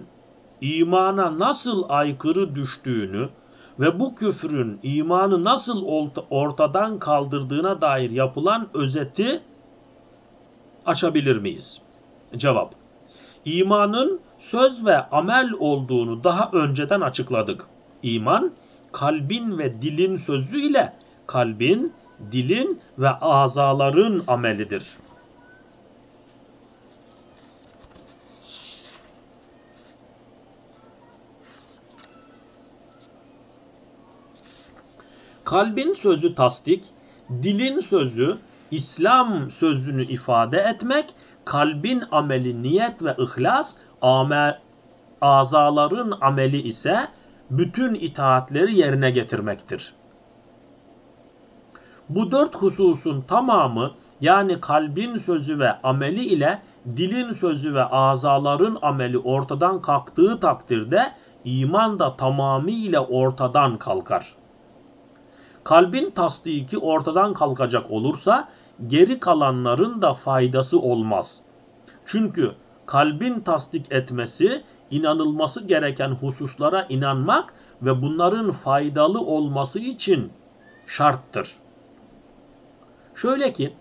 imana nasıl aykırı düştüğünü ve bu küfrün imanı nasıl ortadan kaldırdığına dair yapılan özeti açabilir miyiz? Cevap. İmanın söz ve amel olduğunu daha önceden açıkladık. İman, kalbin ve dilin sözüyle kalbin, dilin ve azaların amelidir. Kalbin sözü tasdik, dilin sözü İslam sözünü ifade etmek, kalbin ameli niyet ve ihlas, amel, azaların ameli ise bütün itaatleri yerine getirmektir. Bu dört hususun tamamı yani kalbin sözü ve ameli ile dilin sözü ve azaların ameli ortadan kalktığı takdirde iman da tamamıyla ortadan kalkar. Kalbin tasdiki ortadan kalkacak olursa geri kalanların da faydası olmaz. Çünkü kalbin tasdik etmesi inanılması gereken hususlara inanmak ve bunların faydalı olması için şarttır. Şöyle ki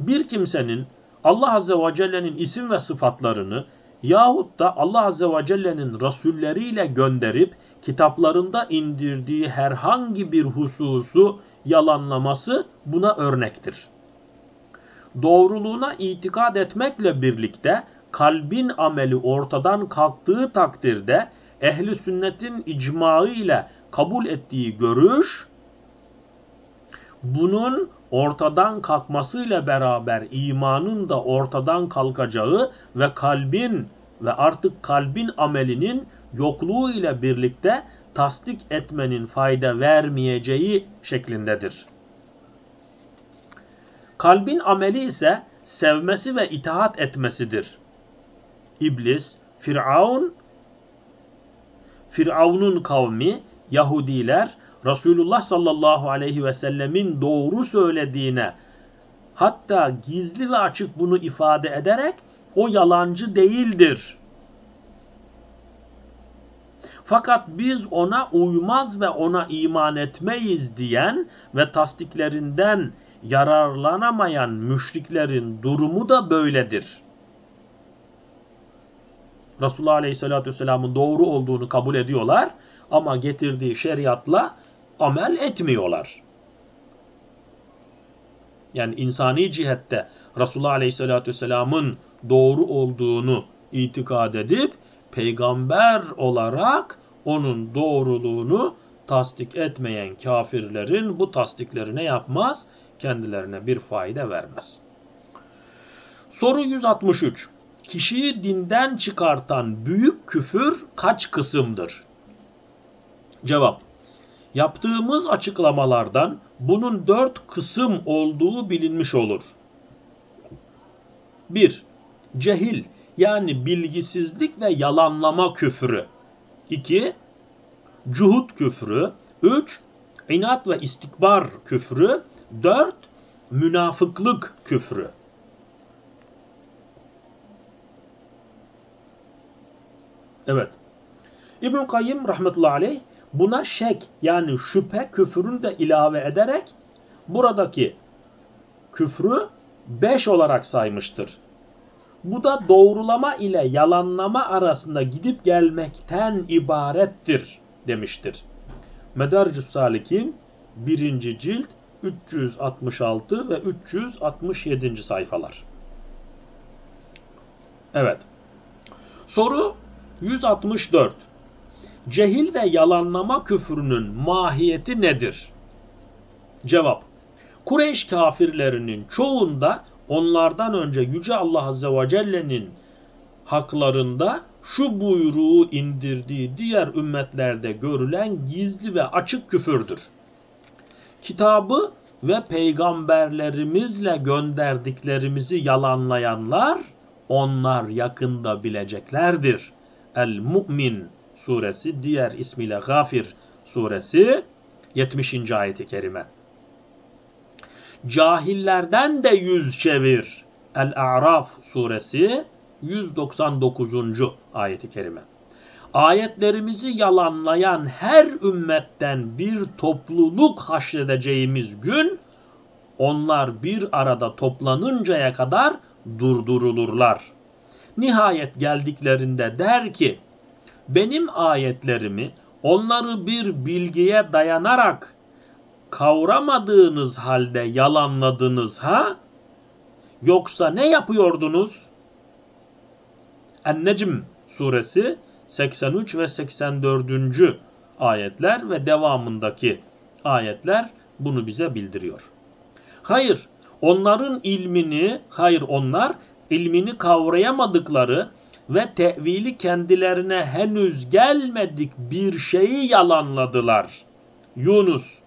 bir kimsenin Allah Azze ve Celle'nin isim ve sıfatlarını yahut da Allah Azze ve Celle'nin rasulleriyle gönderip kitaplarında indirdiği herhangi bir hususu yalanlaması buna örnektir. Doğruluğuna itikad etmekle birlikte kalbin ameli ortadan kalktığı takdirde ehli sünnetin icmağı ile kabul ettiği görüş bunun ortadan kalkmasıyla beraber imanın da ortadan kalkacağı ve kalbin ve artık kalbin amelinin yokluğu ile birlikte tasdik etmenin fayda vermeyeceği şeklindedir. Kalbin ameli ise sevmesi ve itaat etmesidir. İblis, Firavun, Firavun'un kavmi, Yahudiler, Resulullah sallallahu aleyhi ve sellemin doğru söylediğine hatta gizli ve açık bunu ifade ederek o yalancı değildir. Fakat biz ona uymaz ve ona iman etmeyiz diyen ve tasdiklerinden yararlanamayan müşriklerin durumu da böyledir. Resulullah Aleyhisselatü Vesselam'ın doğru olduğunu kabul ediyorlar ama getirdiği şeriatla amel etmiyorlar. Yani insani cihette Resulullah Aleyhisselatü Vesselam'ın doğru olduğunu itikad edip peygamber olarak onun doğruluğunu tasdik etmeyen kafirlerin bu tasdiklerine yapmaz? Kendilerine bir fayda vermez. Soru 163. Kişiyi dinden çıkartan büyük küfür kaç kısımdır? Cevap. Yaptığımız açıklamalardan bunun dört kısım olduğu bilinmiş olur. 1. Cehil yani bilgisizlik ve yalanlama küfrü. 2. Cuhut küfrü. 3. İnat ve istikbar küfrü. 4. Münafıklık küfrü. Evet. İbn Kayyim rahmetullahi aleyh buna şek yani şüphe küfürünü de ilave ederek buradaki küfrü 5 olarak saymıştır. Bu da doğrulama ile yalanlama arasında gidip gelmekten ibarettir demiştir. Medarcus Salik'in 1. cilt 366 ve 367. sayfalar. Evet. Soru 164. Cehil ve yalanlama küfrünün mahiyeti nedir? Cevap. Kureyş kafirlerinin çoğunda onlardan önce Yüce Allah Azze ve Celle'nin haklarında şu buyruğu indirdiği diğer ümmetlerde görülen gizli ve açık küfürdür. Kitabı ve peygamberlerimizle gönderdiklerimizi yalanlayanlar onlar yakında bileceklerdir. El-Mu'min suresi diğer ismiyle Gafir suresi 70. ayeti kerime. Cahillerden de yüz çevir. El-A'raf suresi 199. ayeti kerime. Ayetlerimizi yalanlayan her ümmetten bir topluluk haşredeceğimiz gün onlar bir arada toplanıncaya kadar durdurulurlar. Nihayet geldiklerinde der ki benim ayetlerimi onları bir bilgiye dayanarak kavramadığınız halde yalanladınız ha? Yoksa ne yapıyordunuz? En-Necm suresi 83 ve 84. ayetler ve devamındaki ayetler bunu bize bildiriyor. Hayır, onların ilmini, hayır onlar ilmini kavrayamadıkları ve tevili kendilerine henüz gelmedik bir şeyi yalanladılar. Yunus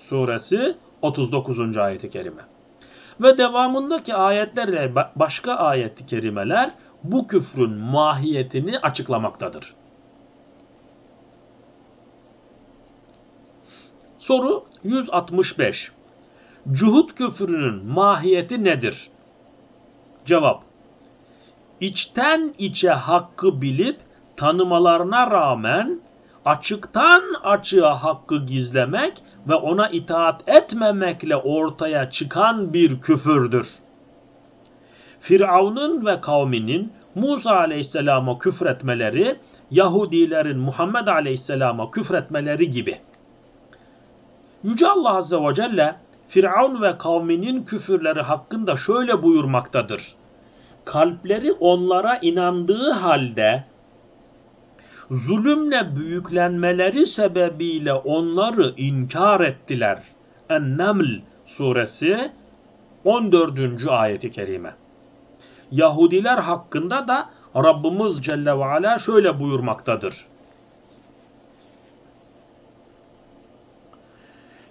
suresi 39. ayeti kerime. Ve devamındaki ayetlerle başka ayet-i kerimeler bu küfrün mahiyetini açıklamaktadır. Soru 165. Cuhut küfrünün mahiyeti nedir? Cevap. İçten içe hakkı bilip tanımalarına rağmen açıktan açığa hakkı gizlemek ve ona itaat etmemekle ortaya çıkan bir küfürdür. Firavun'un ve kavminin Musa aleyhisselama küfretmeleri, Yahudilerin Muhammed aleyhisselama küfretmeleri gibi. Yüce Allah azze ve celle Firavun ve kavminin küfürleri hakkında şöyle buyurmaktadır. Kalpleri onlara inandığı halde zulümle büyüklenmeleri sebebiyle onları inkar ettiler. En-Neml suresi 14. ayeti kerime. Yahudiler hakkında da Rabbimiz Celle ve Ala şöyle buyurmaktadır.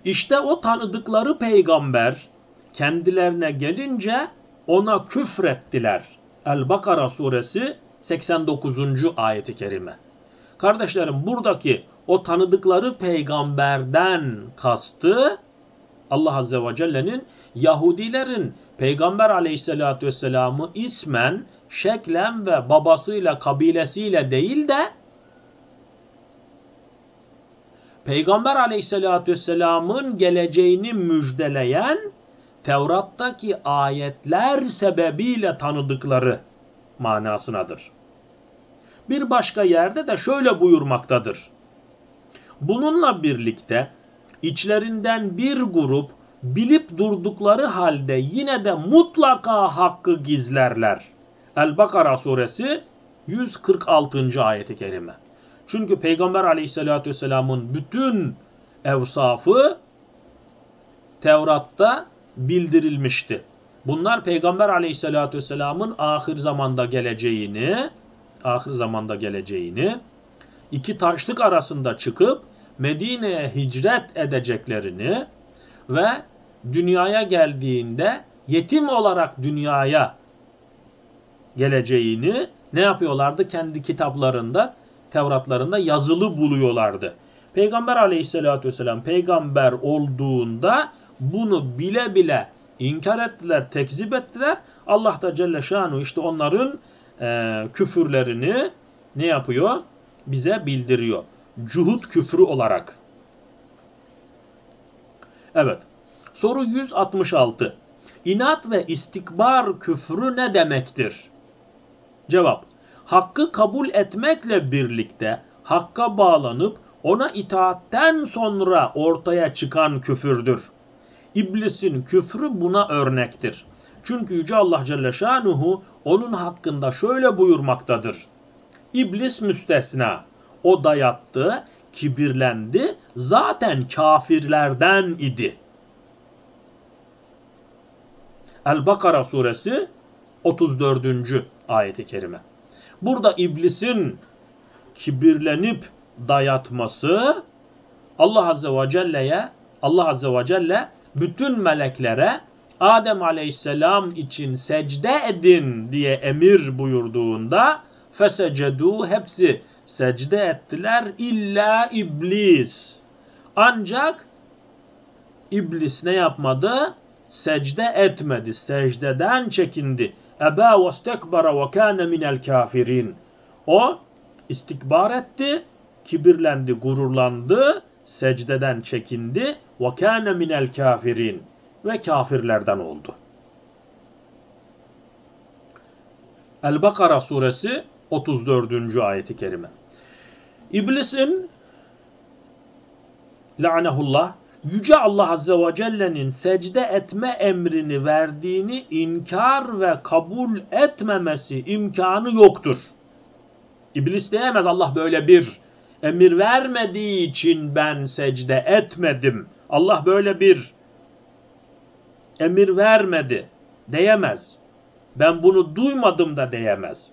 İşte o tanıdıkları peygamber kendilerine gelince ona küfrettiler. El-Bakara suresi 89. ayeti kerime. Kardeşlerim buradaki o tanıdıkları peygamberden kastı Allah Azze ve Celle'nin Yahudilerin Peygamber aleyhissalatü vesselam'ı ismen, şeklen ve babasıyla, kabilesiyle değil de Peygamber aleyhissalatü vesselamın geleceğini müjdeleyen Tevrat'taki ayetler sebebiyle tanıdıkları manasınadır. Bir başka yerde de şöyle buyurmaktadır. Bununla birlikte içlerinden bir grup bilip durdukları halde yine de mutlaka hakkı gizlerler. El-Bakara suresi 146. ayeti kerime. Çünkü Peygamber aleyhissalatü vesselamın bütün evsafı Tevrat'ta bildirilmişti. Bunlar Peygamber aleyhissalatü vesselamın ahir zamanda geleceğini, ahir zamanda geleceğini, iki taşlık arasında çıkıp Medine'ye hicret edeceklerini ve dünyaya geldiğinde yetim olarak dünyaya geleceğini ne yapıyorlardı? Kendi kitaplarında, Tevratlarında yazılı buluyorlardı. Peygamber aleyhissalatü vesselam peygamber olduğunda bunu bile bile inkar ettiler, tekzip ettiler. Allah da Celle Şanu işte onların e, küfürlerini ne yapıyor? Bize bildiriyor. Cuhut küfrü olarak. Evet. Soru 166. İnat ve istikbar küfrü ne demektir? Cevap. Hakkı kabul etmekle birlikte hakka bağlanıp ona itaatten sonra ortaya çıkan küfürdür. İblisin küfrü buna örnektir. Çünkü Yüce Allah Celle Şanuhu onun hakkında şöyle buyurmaktadır. İblis müstesna. O dayattı, kibirlendi, zaten kafirlerden idi. El-Bakara suresi 34. ayeti kerime. Burada iblisin kibirlenip dayatması Allah Azze ve Celle'ye Allah Azze ve Celle bütün meleklere Adem Aleyhisselam için secde edin diye emir buyurduğunda fesecedu hepsi secde ettiler illa iblis. Ancak iblis ne yapmadı? Secde etmedi. Secdeden çekindi. Eba ve stekbara ve kâne minel kafirin. O istikbar etti, kibirlendi, gururlandı, secdeden çekindi. Ve kâne minel kafirin. Ve kafirlerden oldu. El-Bakara suresi 34. ayeti kerime. İblisin lanehullah Yüce Allah Azze ve Celle'nin secde etme emrini verdiğini inkar ve kabul etmemesi imkanı yoktur. İblis diyemez Allah böyle bir emir vermediği için ben secde etmedim. Allah böyle bir emir vermedi diyemez. Ben bunu duymadım da diyemez.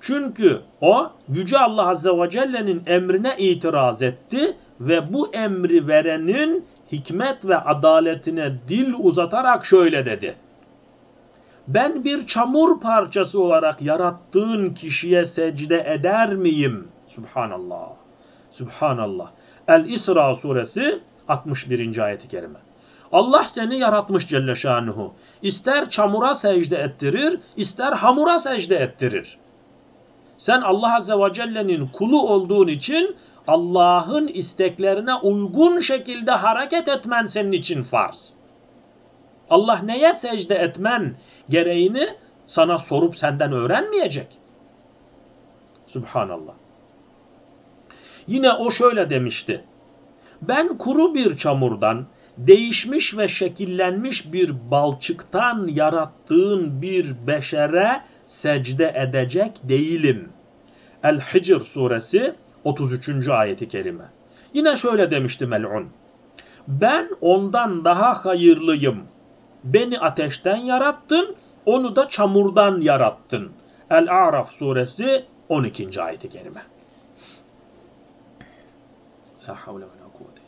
Çünkü o Yüce Allah Azze ve Celle'nin emrine itiraz etti ve bu emri verenin hikmet ve adaletine dil uzatarak şöyle dedi. Ben bir çamur parçası olarak yarattığın kişiye secde eder miyim? Subhanallah. Subhanallah. El-İsra suresi 61. ayeti kerime. Allah seni yaratmış Celle Şanuhu. İster çamura secde ettirir, ister hamura secde ettirir. Sen Allah Azze ve Celle'nin kulu olduğun için Allah'ın isteklerine uygun şekilde hareket etmen senin için farz. Allah neye secde etmen gereğini sana sorup senden öğrenmeyecek. Subhanallah. Yine o şöyle demişti. Ben kuru bir çamurdan, değişmiş ve şekillenmiş bir balçıktan yarattığın bir beşere secde edecek değilim. El-Hicr suresi 33. ayeti kerime. Yine şöyle demişti Mel'un. Ben ondan daha hayırlıyım. Beni ateşten yarattın, onu da çamurdan yarattın. El-A'raf suresi 12. ayeti kerime. La havle ve la kuvvete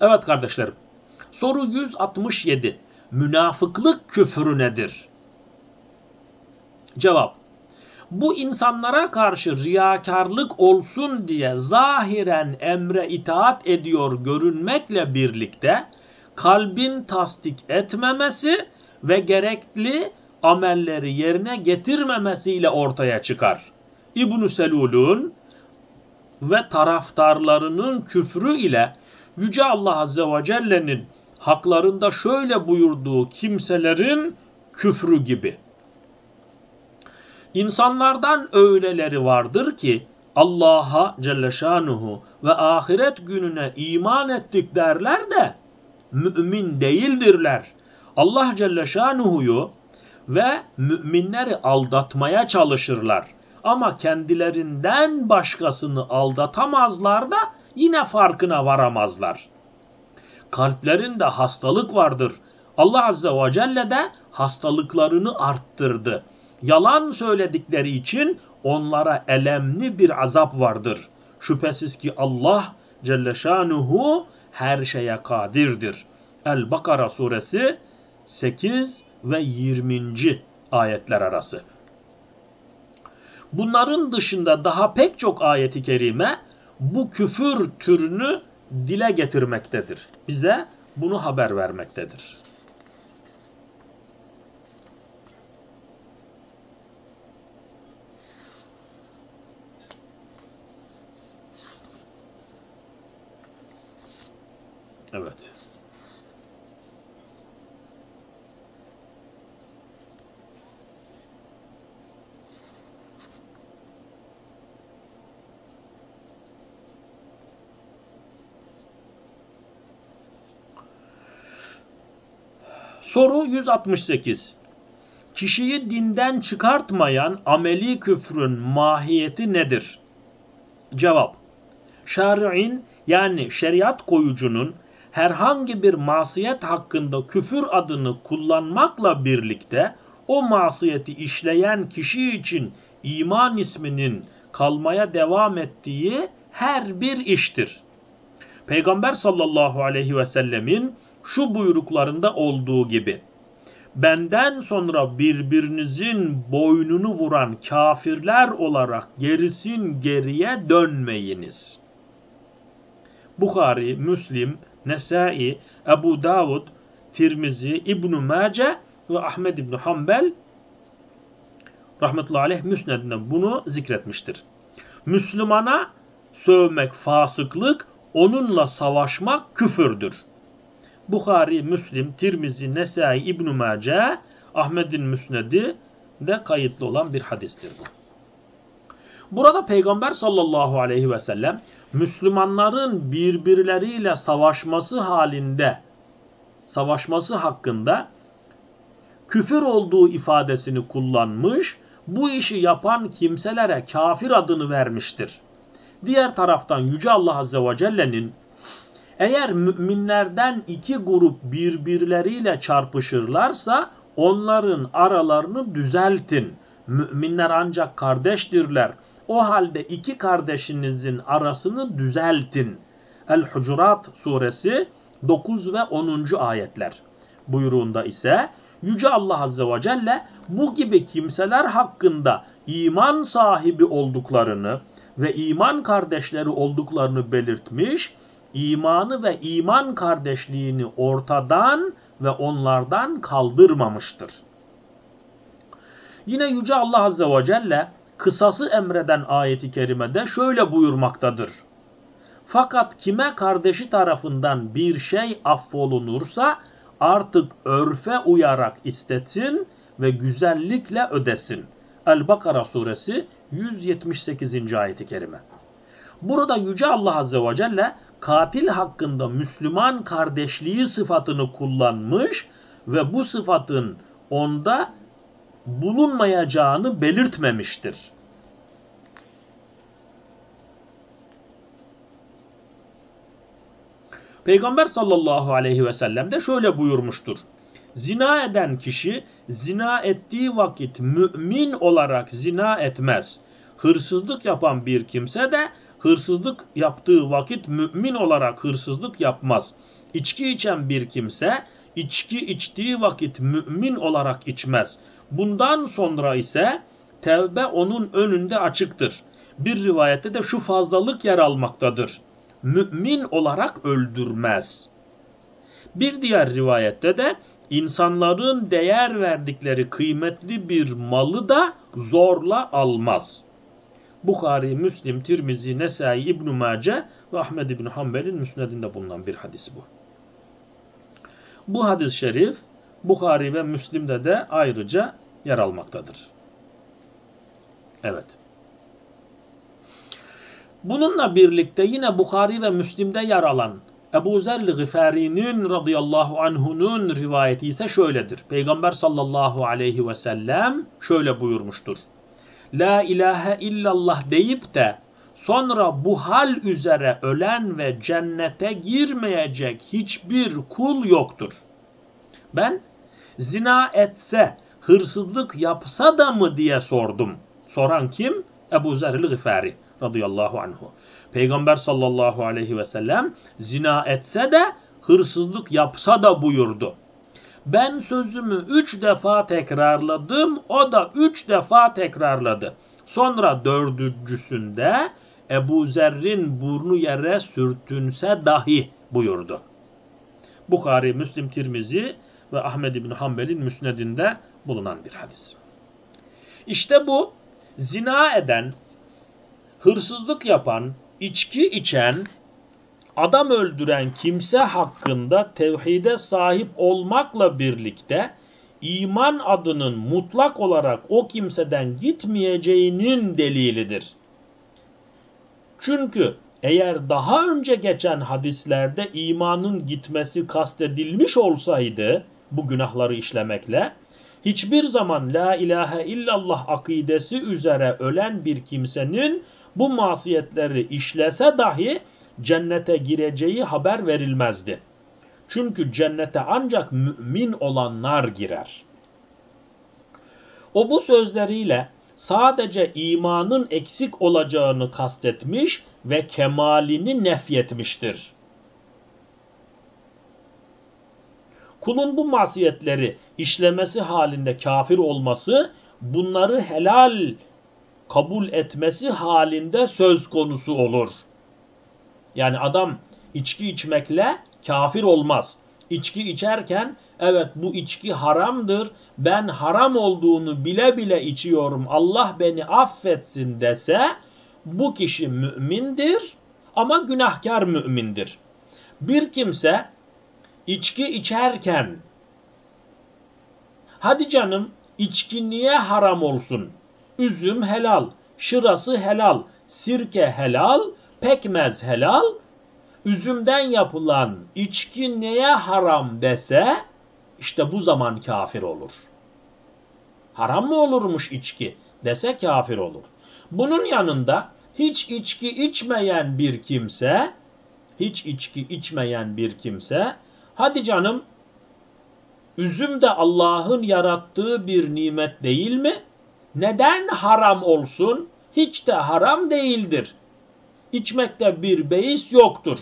Evet kardeşlerim. Soru 167. Münafıklık küfrü nedir? Cevap. Bu insanlara karşı riyakarlık olsun diye zahiren emre itaat ediyor görünmekle birlikte kalbin tasdik etmemesi ve gerekli amelleri yerine getirmemesiyle ortaya çıkar. İbn-i Selul'un ve taraftarlarının küfrü ile Yüce Allah Azze ve Celle'nin haklarında şöyle buyurduğu kimselerin küfrü gibi. İnsanlardan öyleleri vardır ki Allah'a Celle Şanuhu ve ahiret gününe iman ettik derler de mümin değildirler. Allah Celle Şanuhu'yu ve müminleri aldatmaya çalışırlar. Ama kendilerinden başkasını aldatamazlar da yine farkına varamazlar. Kalplerinde hastalık vardır. Allah Azze ve Celle de hastalıklarını arttırdı. Yalan söyledikleri için onlara elemli bir azap vardır. Şüphesiz ki Allah Celle Şanuhu her şeye kadirdir. El-Bakara suresi 8 ve 20. ayetler arası. Bunların dışında daha pek çok ayeti kerime bu küfür türünü dile getirmektedir. Bize bunu haber vermektedir. Evet. Soru 168. Kişiyi dinden çıkartmayan ameli küfrün mahiyeti nedir? Cevap. Şari'in yani şeriat koyucunun herhangi bir masiyet hakkında küfür adını kullanmakla birlikte o masiyeti işleyen kişi için iman isminin kalmaya devam ettiği her bir iştir. Peygamber sallallahu aleyhi ve sellemin şu buyruklarında olduğu gibi benden sonra birbirinizin boynunu vuran kafirler olarak gerisin geriye dönmeyiniz. Bukhari, Müslim, Nesai, Ebu Davud, Tirmizi, İbn Mace ve Ahmed İbn Hanbel rahmetullahi aleyh müsnedinde bunu zikretmiştir. Müslümana sövmek fasıklık, onunla savaşmak küfürdür. Bukhari, Müslim, Tirmizi, Nesai, İbn Mace, Ahmed'in Müsnedi de kayıtlı olan bir hadistir bu. Burada Peygamber sallallahu aleyhi ve sellem Müslümanların birbirleriyle savaşması halinde savaşması hakkında küfür olduğu ifadesini kullanmış, bu işi yapan kimselere kafir adını vermiştir. Diğer taraftan Yüce Allah Azze ve Celle'nin eğer müminlerden iki grup birbirleriyle çarpışırlarsa onların aralarını düzeltin. Müminler ancak kardeştirler. O halde iki kardeşinizin arasını düzeltin. El-Hucurat suresi 9 ve 10. ayetler buyruğunda ise Yüce Allah Azze ve Celle bu gibi kimseler hakkında iman sahibi olduklarını ve iman kardeşleri olduklarını belirtmiş imanı ve iman kardeşliğini ortadan ve onlardan kaldırmamıştır. Yine Yüce Allah Azze ve Celle kısası emreden ayeti kerimede şöyle buyurmaktadır. Fakat kime kardeşi tarafından bir şey affolunursa artık örfe uyarak istetin ve güzellikle ödesin. El-Bakara suresi 178. ayeti kerime. Burada Yüce Allah Azze ve Celle katil hakkında Müslüman kardeşliği sıfatını kullanmış ve bu sıfatın onda bulunmayacağını belirtmemiştir. Peygamber sallallahu aleyhi ve sellem de şöyle buyurmuştur. Zina eden kişi zina ettiği vakit mümin olarak zina etmez. Hırsızlık yapan bir kimse de hırsızlık yaptığı vakit mümin olarak hırsızlık yapmaz. İçki içen bir kimse içki içtiği vakit mümin olarak içmez. Bundan sonra ise tevbe onun önünde açıktır. Bir rivayette de şu fazlalık yer almaktadır. Mümin olarak öldürmez. Bir diğer rivayette de insanların değer verdikleri kıymetli bir malı da zorla almaz. Bukhari, Müslim, Tirmizi, Nesai, İbn Mace ve Ahmed İbn Hanbel'in müsnedinde bulunan bir hadis bu. Bu hadis-i şerif Bukhari ve Müslim'de de ayrıca yer almaktadır. Evet. Bununla birlikte yine Bukhari ve Müslim'de yer alan Ebu Zerli Gıfari'nin radıyallahu anhunun rivayeti ise şöyledir. Peygamber sallallahu aleyhi ve sellem şöyle buyurmuştur. La ilahe illallah deyip de sonra bu hal üzere ölen ve cennete girmeyecek hiçbir kul yoktur. Ben zina etse, hırsızlık yapsa da mı diye sordum. Soran kim? Ebu Zer'il Gıfari radıyallahu anhu. Peygamber sallallahu aleyhi ve sellem zina etse de hırsızlık yapsa da buyurdu. Ben sözümü üç defa tekrarladım, o da üç defa tekrarladı. Sonra dördüncüsünde Ebu Zerrin burnu yere sürtünse dahi buyurdu. Bukhari, Müslim, Tirmizi ve Ahmed İbni Hanbel'in müsnedinde bulunan bir hadis. İşte bu zina eden, hırsızlık yapan, içki içen, adam öldüren kimse hakkında tevhide sahip olmakla birlikte iman adının mutlak olarak o kimseden gitmeyeceğinin delilidir. Çünkü eğer daha önce geçen hadislerde imanın gitmesi kastedilmiş olsaydı bu günahları işlemekle hiçbir zaman la ilahe illallah akidesi üzere ölen bir kimsenin bu masiyetleri işlese dahi cennete gireceği haber verilmezdi. Çünkü cennete ancak mümin olanlar girer. O bu sözleriyle sadece imanın eksik olacağını kastetmiş ve kemalini nefyetmiştir. Kulun bu masiyetleri işlemesi halinde kafir olması, bunları helal kabul etmesi halinde söz konusu olur. Yani adam içki içmekle kafir olmaz. İçki içerken evet bu içki haramdır. Ben haram olduğunu bile bile içiyorum. Allah beni affetsin dese bu kişi mümindir ama günahkar mümindir. Bir kimse içki içerken hadi canım içki niye haram olsun? Üzüm helal, şırası helal, sirke helal, pekmez helal. Üzümden yapılan içki neye haram dese işte bu zaman kafir olur. Haram mı olurmuş içki dese kafir olur. Bunun yanında hiç içki içmeyen bir kimse, hiç içki içmeyen bir kimse, hadi canım üzüm de Allah'ın yarattığı bir nimet değil mi? Neden haram olsun? Hiç de haram değildir. İçmekte bir beis yoktur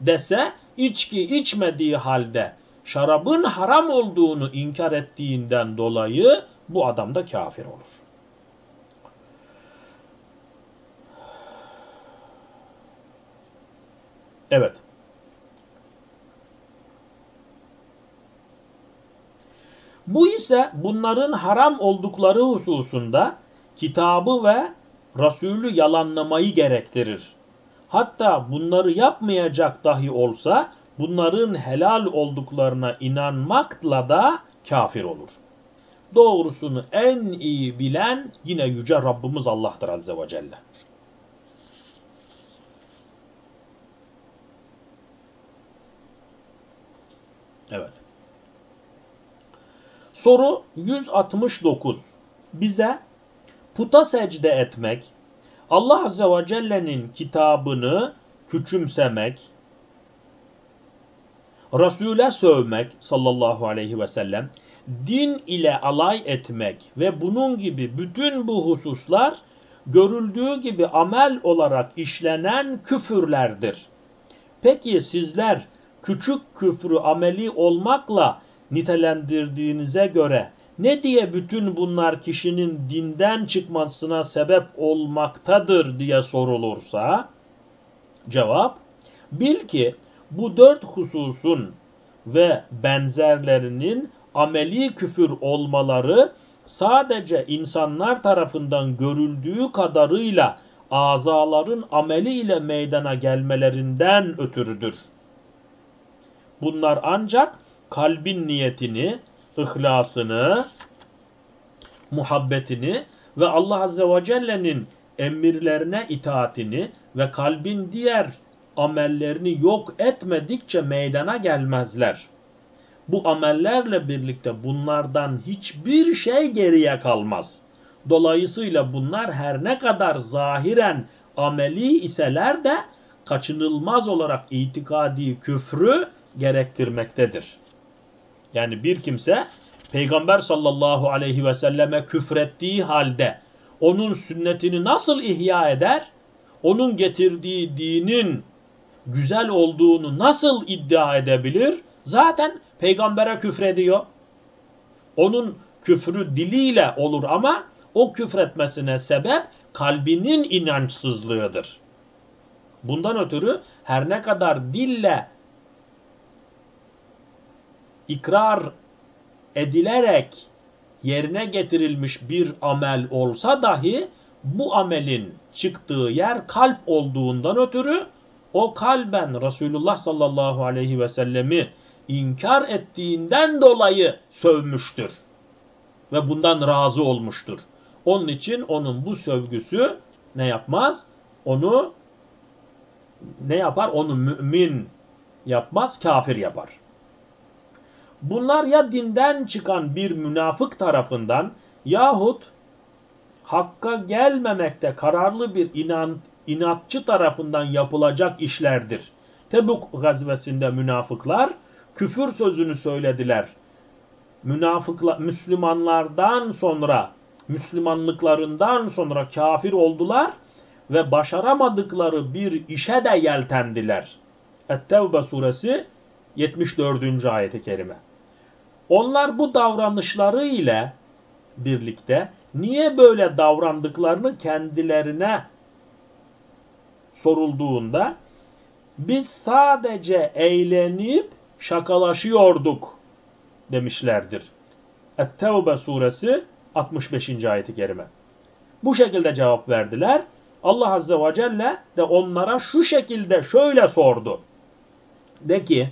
dese içki içmediği halde şarabın haram olduğunu inkar ettiğinden dolayı bu adam da kafir olur. Evet. Bu ise bunların haram oldukları hususunda kitabı ve Resulü yalanlamayı gerektirir. Hatta bunları yapmayacak dahi olsa bunların helal olduklarına inanmakla da kafir olur. Doğrusunu en iyi bilen yine Yüce Rabbimiz Allah'tır Azze ve Celle. Evet. Soru 169. Bize puta secde etmek, Allah Azze ve Celle'nin kitabını küçümsemek, Resul'e sövmek sallallahu aleyhi ve sellem, din ile alay etmek ve bunun gibi bütün bu hususlar görüldüğü gibi amel olarak işlenen küfürlerdir. Peki sizler küçük küfrü ameli olmakla nitelendirdiğinize göre ne diye bütün bunlar kişinin dinden çıkmasına sebep olmaktadır diye sorulursa cevap bil ki bu dört hususun ve benzerlerinin ameli küfür olmaları sadece insanlar tarafından görüldüğü kadarıyla azaların ameli ile meydana gelmelerinden ötürüdür. Bunlar ancak kalbin niyetini, ihlasını, muhabbetini ve Allah Azze ve Celle'nin emirlerine itaatini ve kalbin diğer amellerini yok etmedikçe meydana gelmezler. Bu amellerle birlikte bunlardan hiçbir şey geriye kalmaz. Dolayısıyla bunlar her ne kadar zahiren ameli iseler de kaçınılmaz olarak itikadi küfrü gerektirmektedir. Yani bir kimse Peygamber sallallahu aleyhi ve selleme küfrettiği halde onun sünnetini nasıl ihya eder? Onun getirdiği dinin güzel olduğunu nasıl iddia edebilir? Zaten peygambere küfrediyor. Onun küfrü diliyle olur ama o küfretmesine sebep kalbinin inançsızlığıdır. Bundan ötürü her ne kadar dille ikrar edilerek yerine getirilmiş bir amel olsa dahi bu amelin çıktığı yer kalp olduğundan ötürü o kalben Resulullah sallallahu aleyhi ve sellemi inkar ettiğinden dolayı sövmüştür. Ve bundan razı olmuştur. Onun için onun bu sövgüsü ne yapmaz? Onu ne yapar? Onu mümin yapmaz, kafir yapar. Bunlar ya dinden çıkan bir münafık tarafından yahut hakka gelmemekte kararlı bir inan, inatçı tarafından yapılacak işlerdir. Tebuk gazvesinde münafıklar küfür sözünü söylediler. Münafıklar, Müslümanlardan sonra, Müslümanlıklarından sonra kafir oldular ve başaramadıkları bir işe de yeltendiler. Et-Tevbe suresi 74. ayeti kerime. Onlar bu davranışları ile birlikte niye böyle davrandıklarını kendilerine sorulduğunda biz sadece eğlenip şakalaşıyorduk demişlerdir. Et-Tevbe suresi 65. ayeti kerime. Bu şekilde cevap verdiler. Allah Azze ve Celle de onlara şu şekilde şöyle sordu. De ki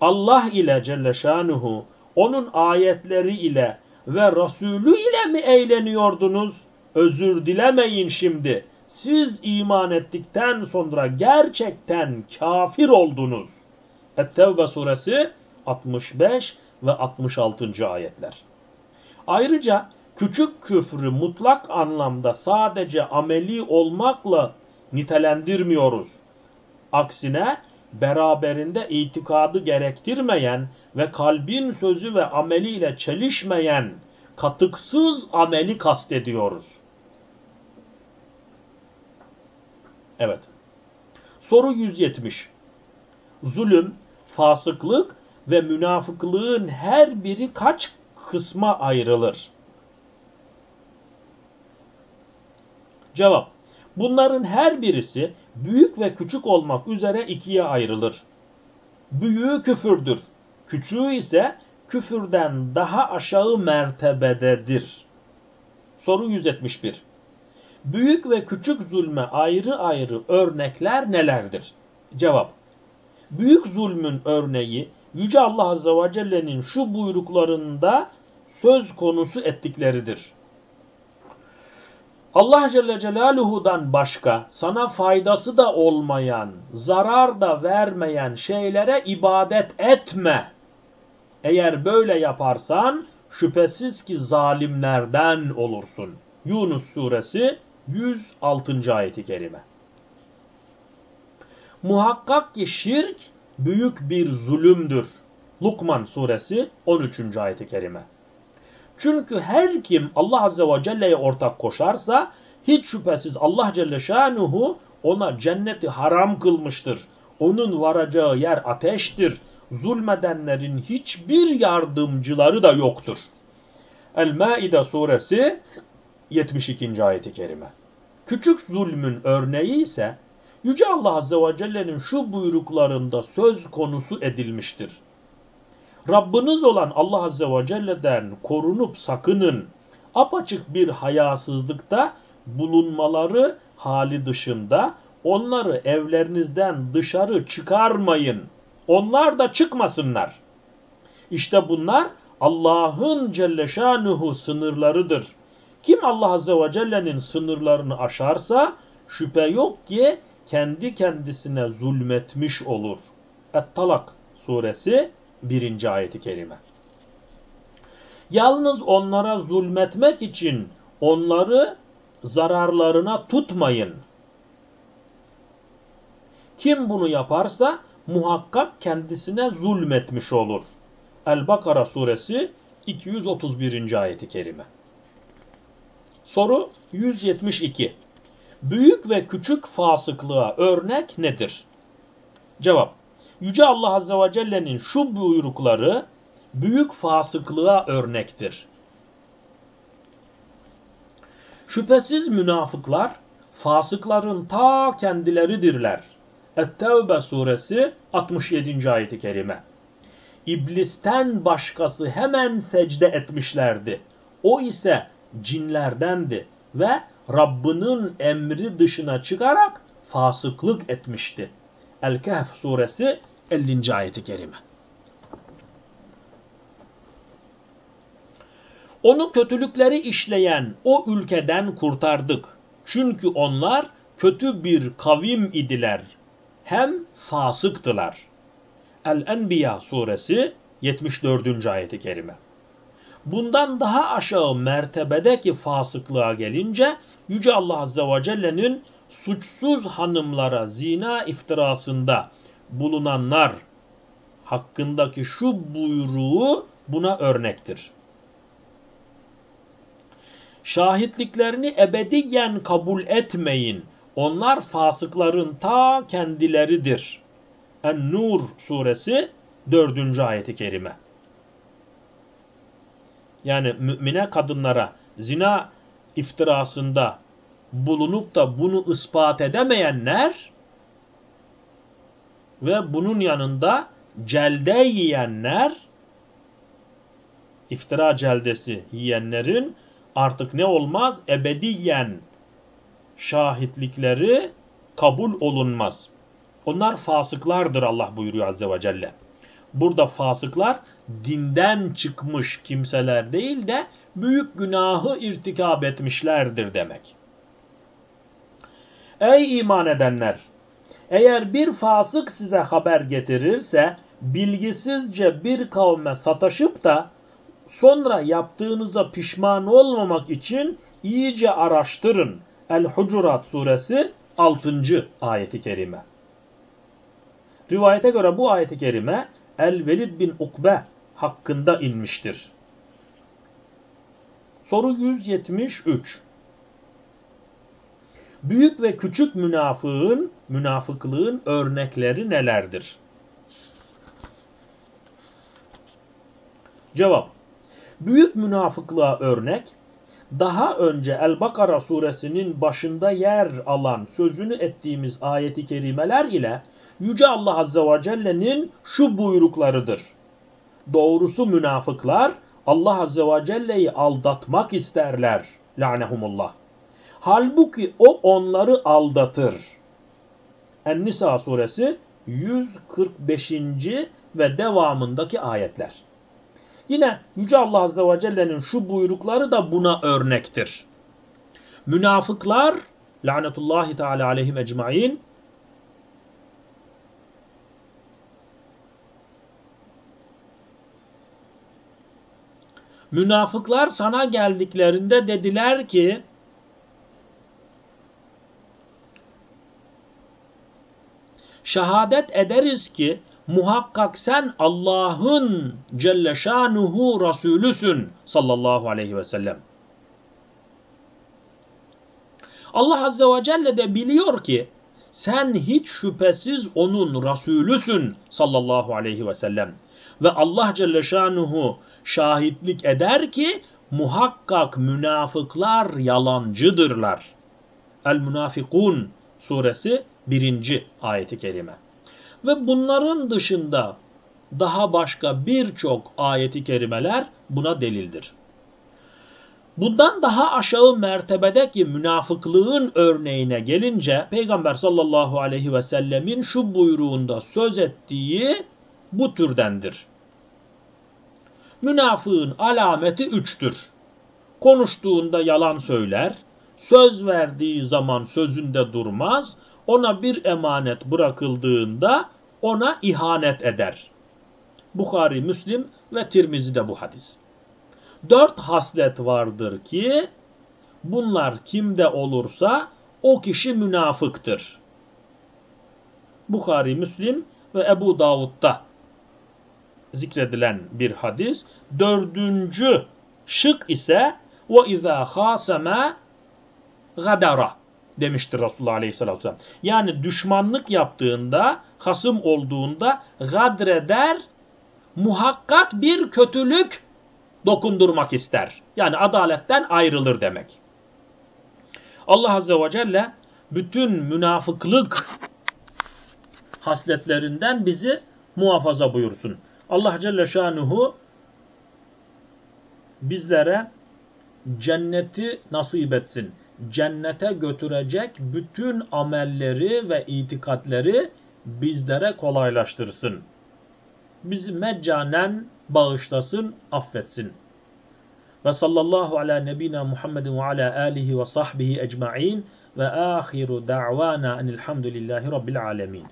Allah ile Celle Şanuhu onun ayetleri ile ve Resulü ile mi eğleniyordunuz? Özür dilemeyin şimdi. Siz iman ettikten sonra gerçekten kafir oldunuz. Et-Tevbe suresi 65 ve 66. ayetler. Ayrıca küçük küfrü mutlak anlamda sadece ameli olmakla nitelendirmiyoruz. Aksine beraberinde itikadı gerektirmeyen ve kalbin sözü ve ameliyle çelişmeyen katıksız ameli kastediyoruz. Evet. Soru 170. Zulüm, fasıklık ve münafıklığın her biri kaç kısma ayrılır? Cevap. Bunların her birisi büyük ve küçük olmak üzere ikiye ayrılır. Büyüğü küfürdür. Küçüğü ise küfürden daha aşağı mertebededir. Soru 171. Büyük ve küçük zulme ayrı ayrı örnekler nelerdir? Cevap. Büyük zulmün örneği Yüce Allah Azze ve Celle'nin şu buyruklarında söz konusu ettikleridir. Allah Celle Celaluhu'dan başka sana faydası da olmayan, zarar da vermeyen şeylere ibadet etme. Eğer böyle yaparsan şüphesiz ki zalimlerden olursun. Yunus suresi 106. ayeti kerime. Muhakkak ki şirk büyük bir zulümdür. Lukman suresi 13. ayeti kerime. Çünkü her kim Allah Azze ve Celle'ye ortak koşarsa hiç şüphesiz Allah Celle Şanuhu ona cenneti haram kılmıştır. Onun varacağı yer ateştir. Zulmedenlerin hiçbir yardımcıları da yoktur. El-Maide suresi 72. ayeti kerime. Küçük zulmün örneği ise Yüce Allah Azze ve Celle'nin şu buyruklarında söz konusu edilmiştir. Rabbiniz olan Allah Azze ve Celle'den korunup sakının. Apaçık bir hayasızlıkta bulunmaları hali dışında onları evlerinizden dışarı çıkarmayın. Onlar da çıkmasınlar. İşte bunlar Allah'ın Celle Şanuhu sınırlarıdır. Kim Allah Azze ve Celle'nin sınırlarını aşarsa şüphe yok ki kendi kendisine zulmetmiş olur. Et-Talak suresi 1. ayeti kerime. Yalnız onlara zulmetmek için onları zararlarına tutmayın. Kim bunu yaparsa muhakkak kendisine zulmetmiş olur. El-Bakara suresi 231. ayeti kerime. Soru 172. Büyük ve küçük fasıklığa örnek nedir? Cevap. Yüce Allah Azze ve Celle'nin şu buyrukları büyük fasıklığa örnektir. Şüphesiz münafıklar fasıkların ta kendileridirler. Et-Tevbe suresi 67. ayeti kerime. İblisten başkası hemen secde etmişlerdi. O ise cinlerdendi ve Rabbinin emri dışına çıkarak fasıklık etmişti. El-Kehf suresi 50. ayeti kerime. Onu kötülükleri işleyen o ülkeden kurtardık. Çünkü onlar kötü bir kavim idiler. Hem fasıktılar. El-Enbiya suresi 74. ayeti kerime. Bundan daha aşağı mertebedeki fasıklığa gelince Yüce Allah Azze ve Celle'nin suçsuz hanımlara zina iftirasında bulunanlar hakkındaki şu buyruğu buna örnektir. Şahitliklerini ebediyen kabul etmeyin. Onlar fasıkların ta kendileridir. En-Nur suresi 4. ayeti kerime. Yani mümine kadınlara zina iftirasında bulunup da bunu ispat edemeyenler ve bunun yanında celde yiyenler iftira celdesi yiyenlerin artık ne olmaz? Ebediyen şahitlikleri kabul olunmaz. Onlar fasıklardır Allah buyuruyor Azze ve Celle. Burada fasıklar dinden çıkmış kimseler değil de büyük günahı irtikab etmişlerdir demek. Ey iman edenler! Eğer bir fasık size haber getirirse bilgisizce bir kavme sataşıp da sonra yaptığınıza pişman olmamak için iyice araştırın. El-Hucurat suresi 6. ayeti kerime. Rivayete göre bu ayeti kerime El-Velid bin Ukbe hakkında inmiştir. Soru 173. Büyük ve küçük münafığın, münafıklığın örnekleri nelerdir? Cevap. Büyük münafıklığa örnek, daha önce El-Bakara suresinin başında yer alan sözünü ettiğimiz ayeti kerimeler ile Yüce Allah Azze ve Celle'nin şu buyruklarıdır. Doğrusu münafıklar Allah Azze ve Celle'yi aldatmak isterler. Lanehumullah. Halbuki o onları aldatır. En-Nisa suresi 145. ve devamındaki ayetler. Yine Yüce Allah Azze ve Celle'nin şu buyrukları da buna örnektir. Münafıklar lanetullahi teala aleyhim ecmain Münafıklar sana geldiklerinde dediler ki şehadet ederiz ki muhakkak sen Allah'ın Celle Şanuhu Resulüsün sallallahu aleyhi ve sellem. Allah Azze ve Celle de biliyor ki sen hiç şüphesiz onun Resulüsün sallallahu aleyhi ve sellem. Ve Allah Celle Şanuhu şahitlik eder ki muhakkak münafıklar yalancıdırlar. El-Münafikun suresi 1. ayeti kerime. Ve bunların dışında daha başka birçok ayeti kerimeler buna delildir. Bundan daha aşağı mertebedeki münafıklığın örneğine gelince Peygamber sallallahu aleyhi ve sellemin şu buyruğunda söz ettiği bu türdendir. Münafığın alameti üçtür. Konuştuğunda yalan söyler, söz verdiği zaman sözünde durmaz, ona bir emanet bırakıldığında ona ihanet eder. Bukhari, Müslim ve Tirmizi'de bu hadis. Dört haslet vardır ki bunlar kimde olursa o kişi münafıktır. Bukhari, Müslim ve Ebu Davud'da zikredilen bir hadis. Dördüncü şık ise izâ khâseme gadara demiştir Resulullah Aleyhisselatü Vesselam. Yani düşmanlık yaptığında, hasım olduğunda gadreder, muhakkak bir kötülük dokundurmak ister. Yani adaletten ayrılır demek. Allah Azze ve Celle bütün münafıklık hasletlerinden bizi muhafaza buyursun. Allah Celle Şanuhu bizlere cenneti nasip etsin. Cennete götürecek bütün amelleri ve itikatleri bizlere kolaylaştırsın. Bizi meccanen bağışlasın, affetsin. Ve sallallahu ala nebina Muhammedin ve ala alihi ve sahbihi ecma'in ve ahiru da'vana enilhamdülillahi rabbil alemin.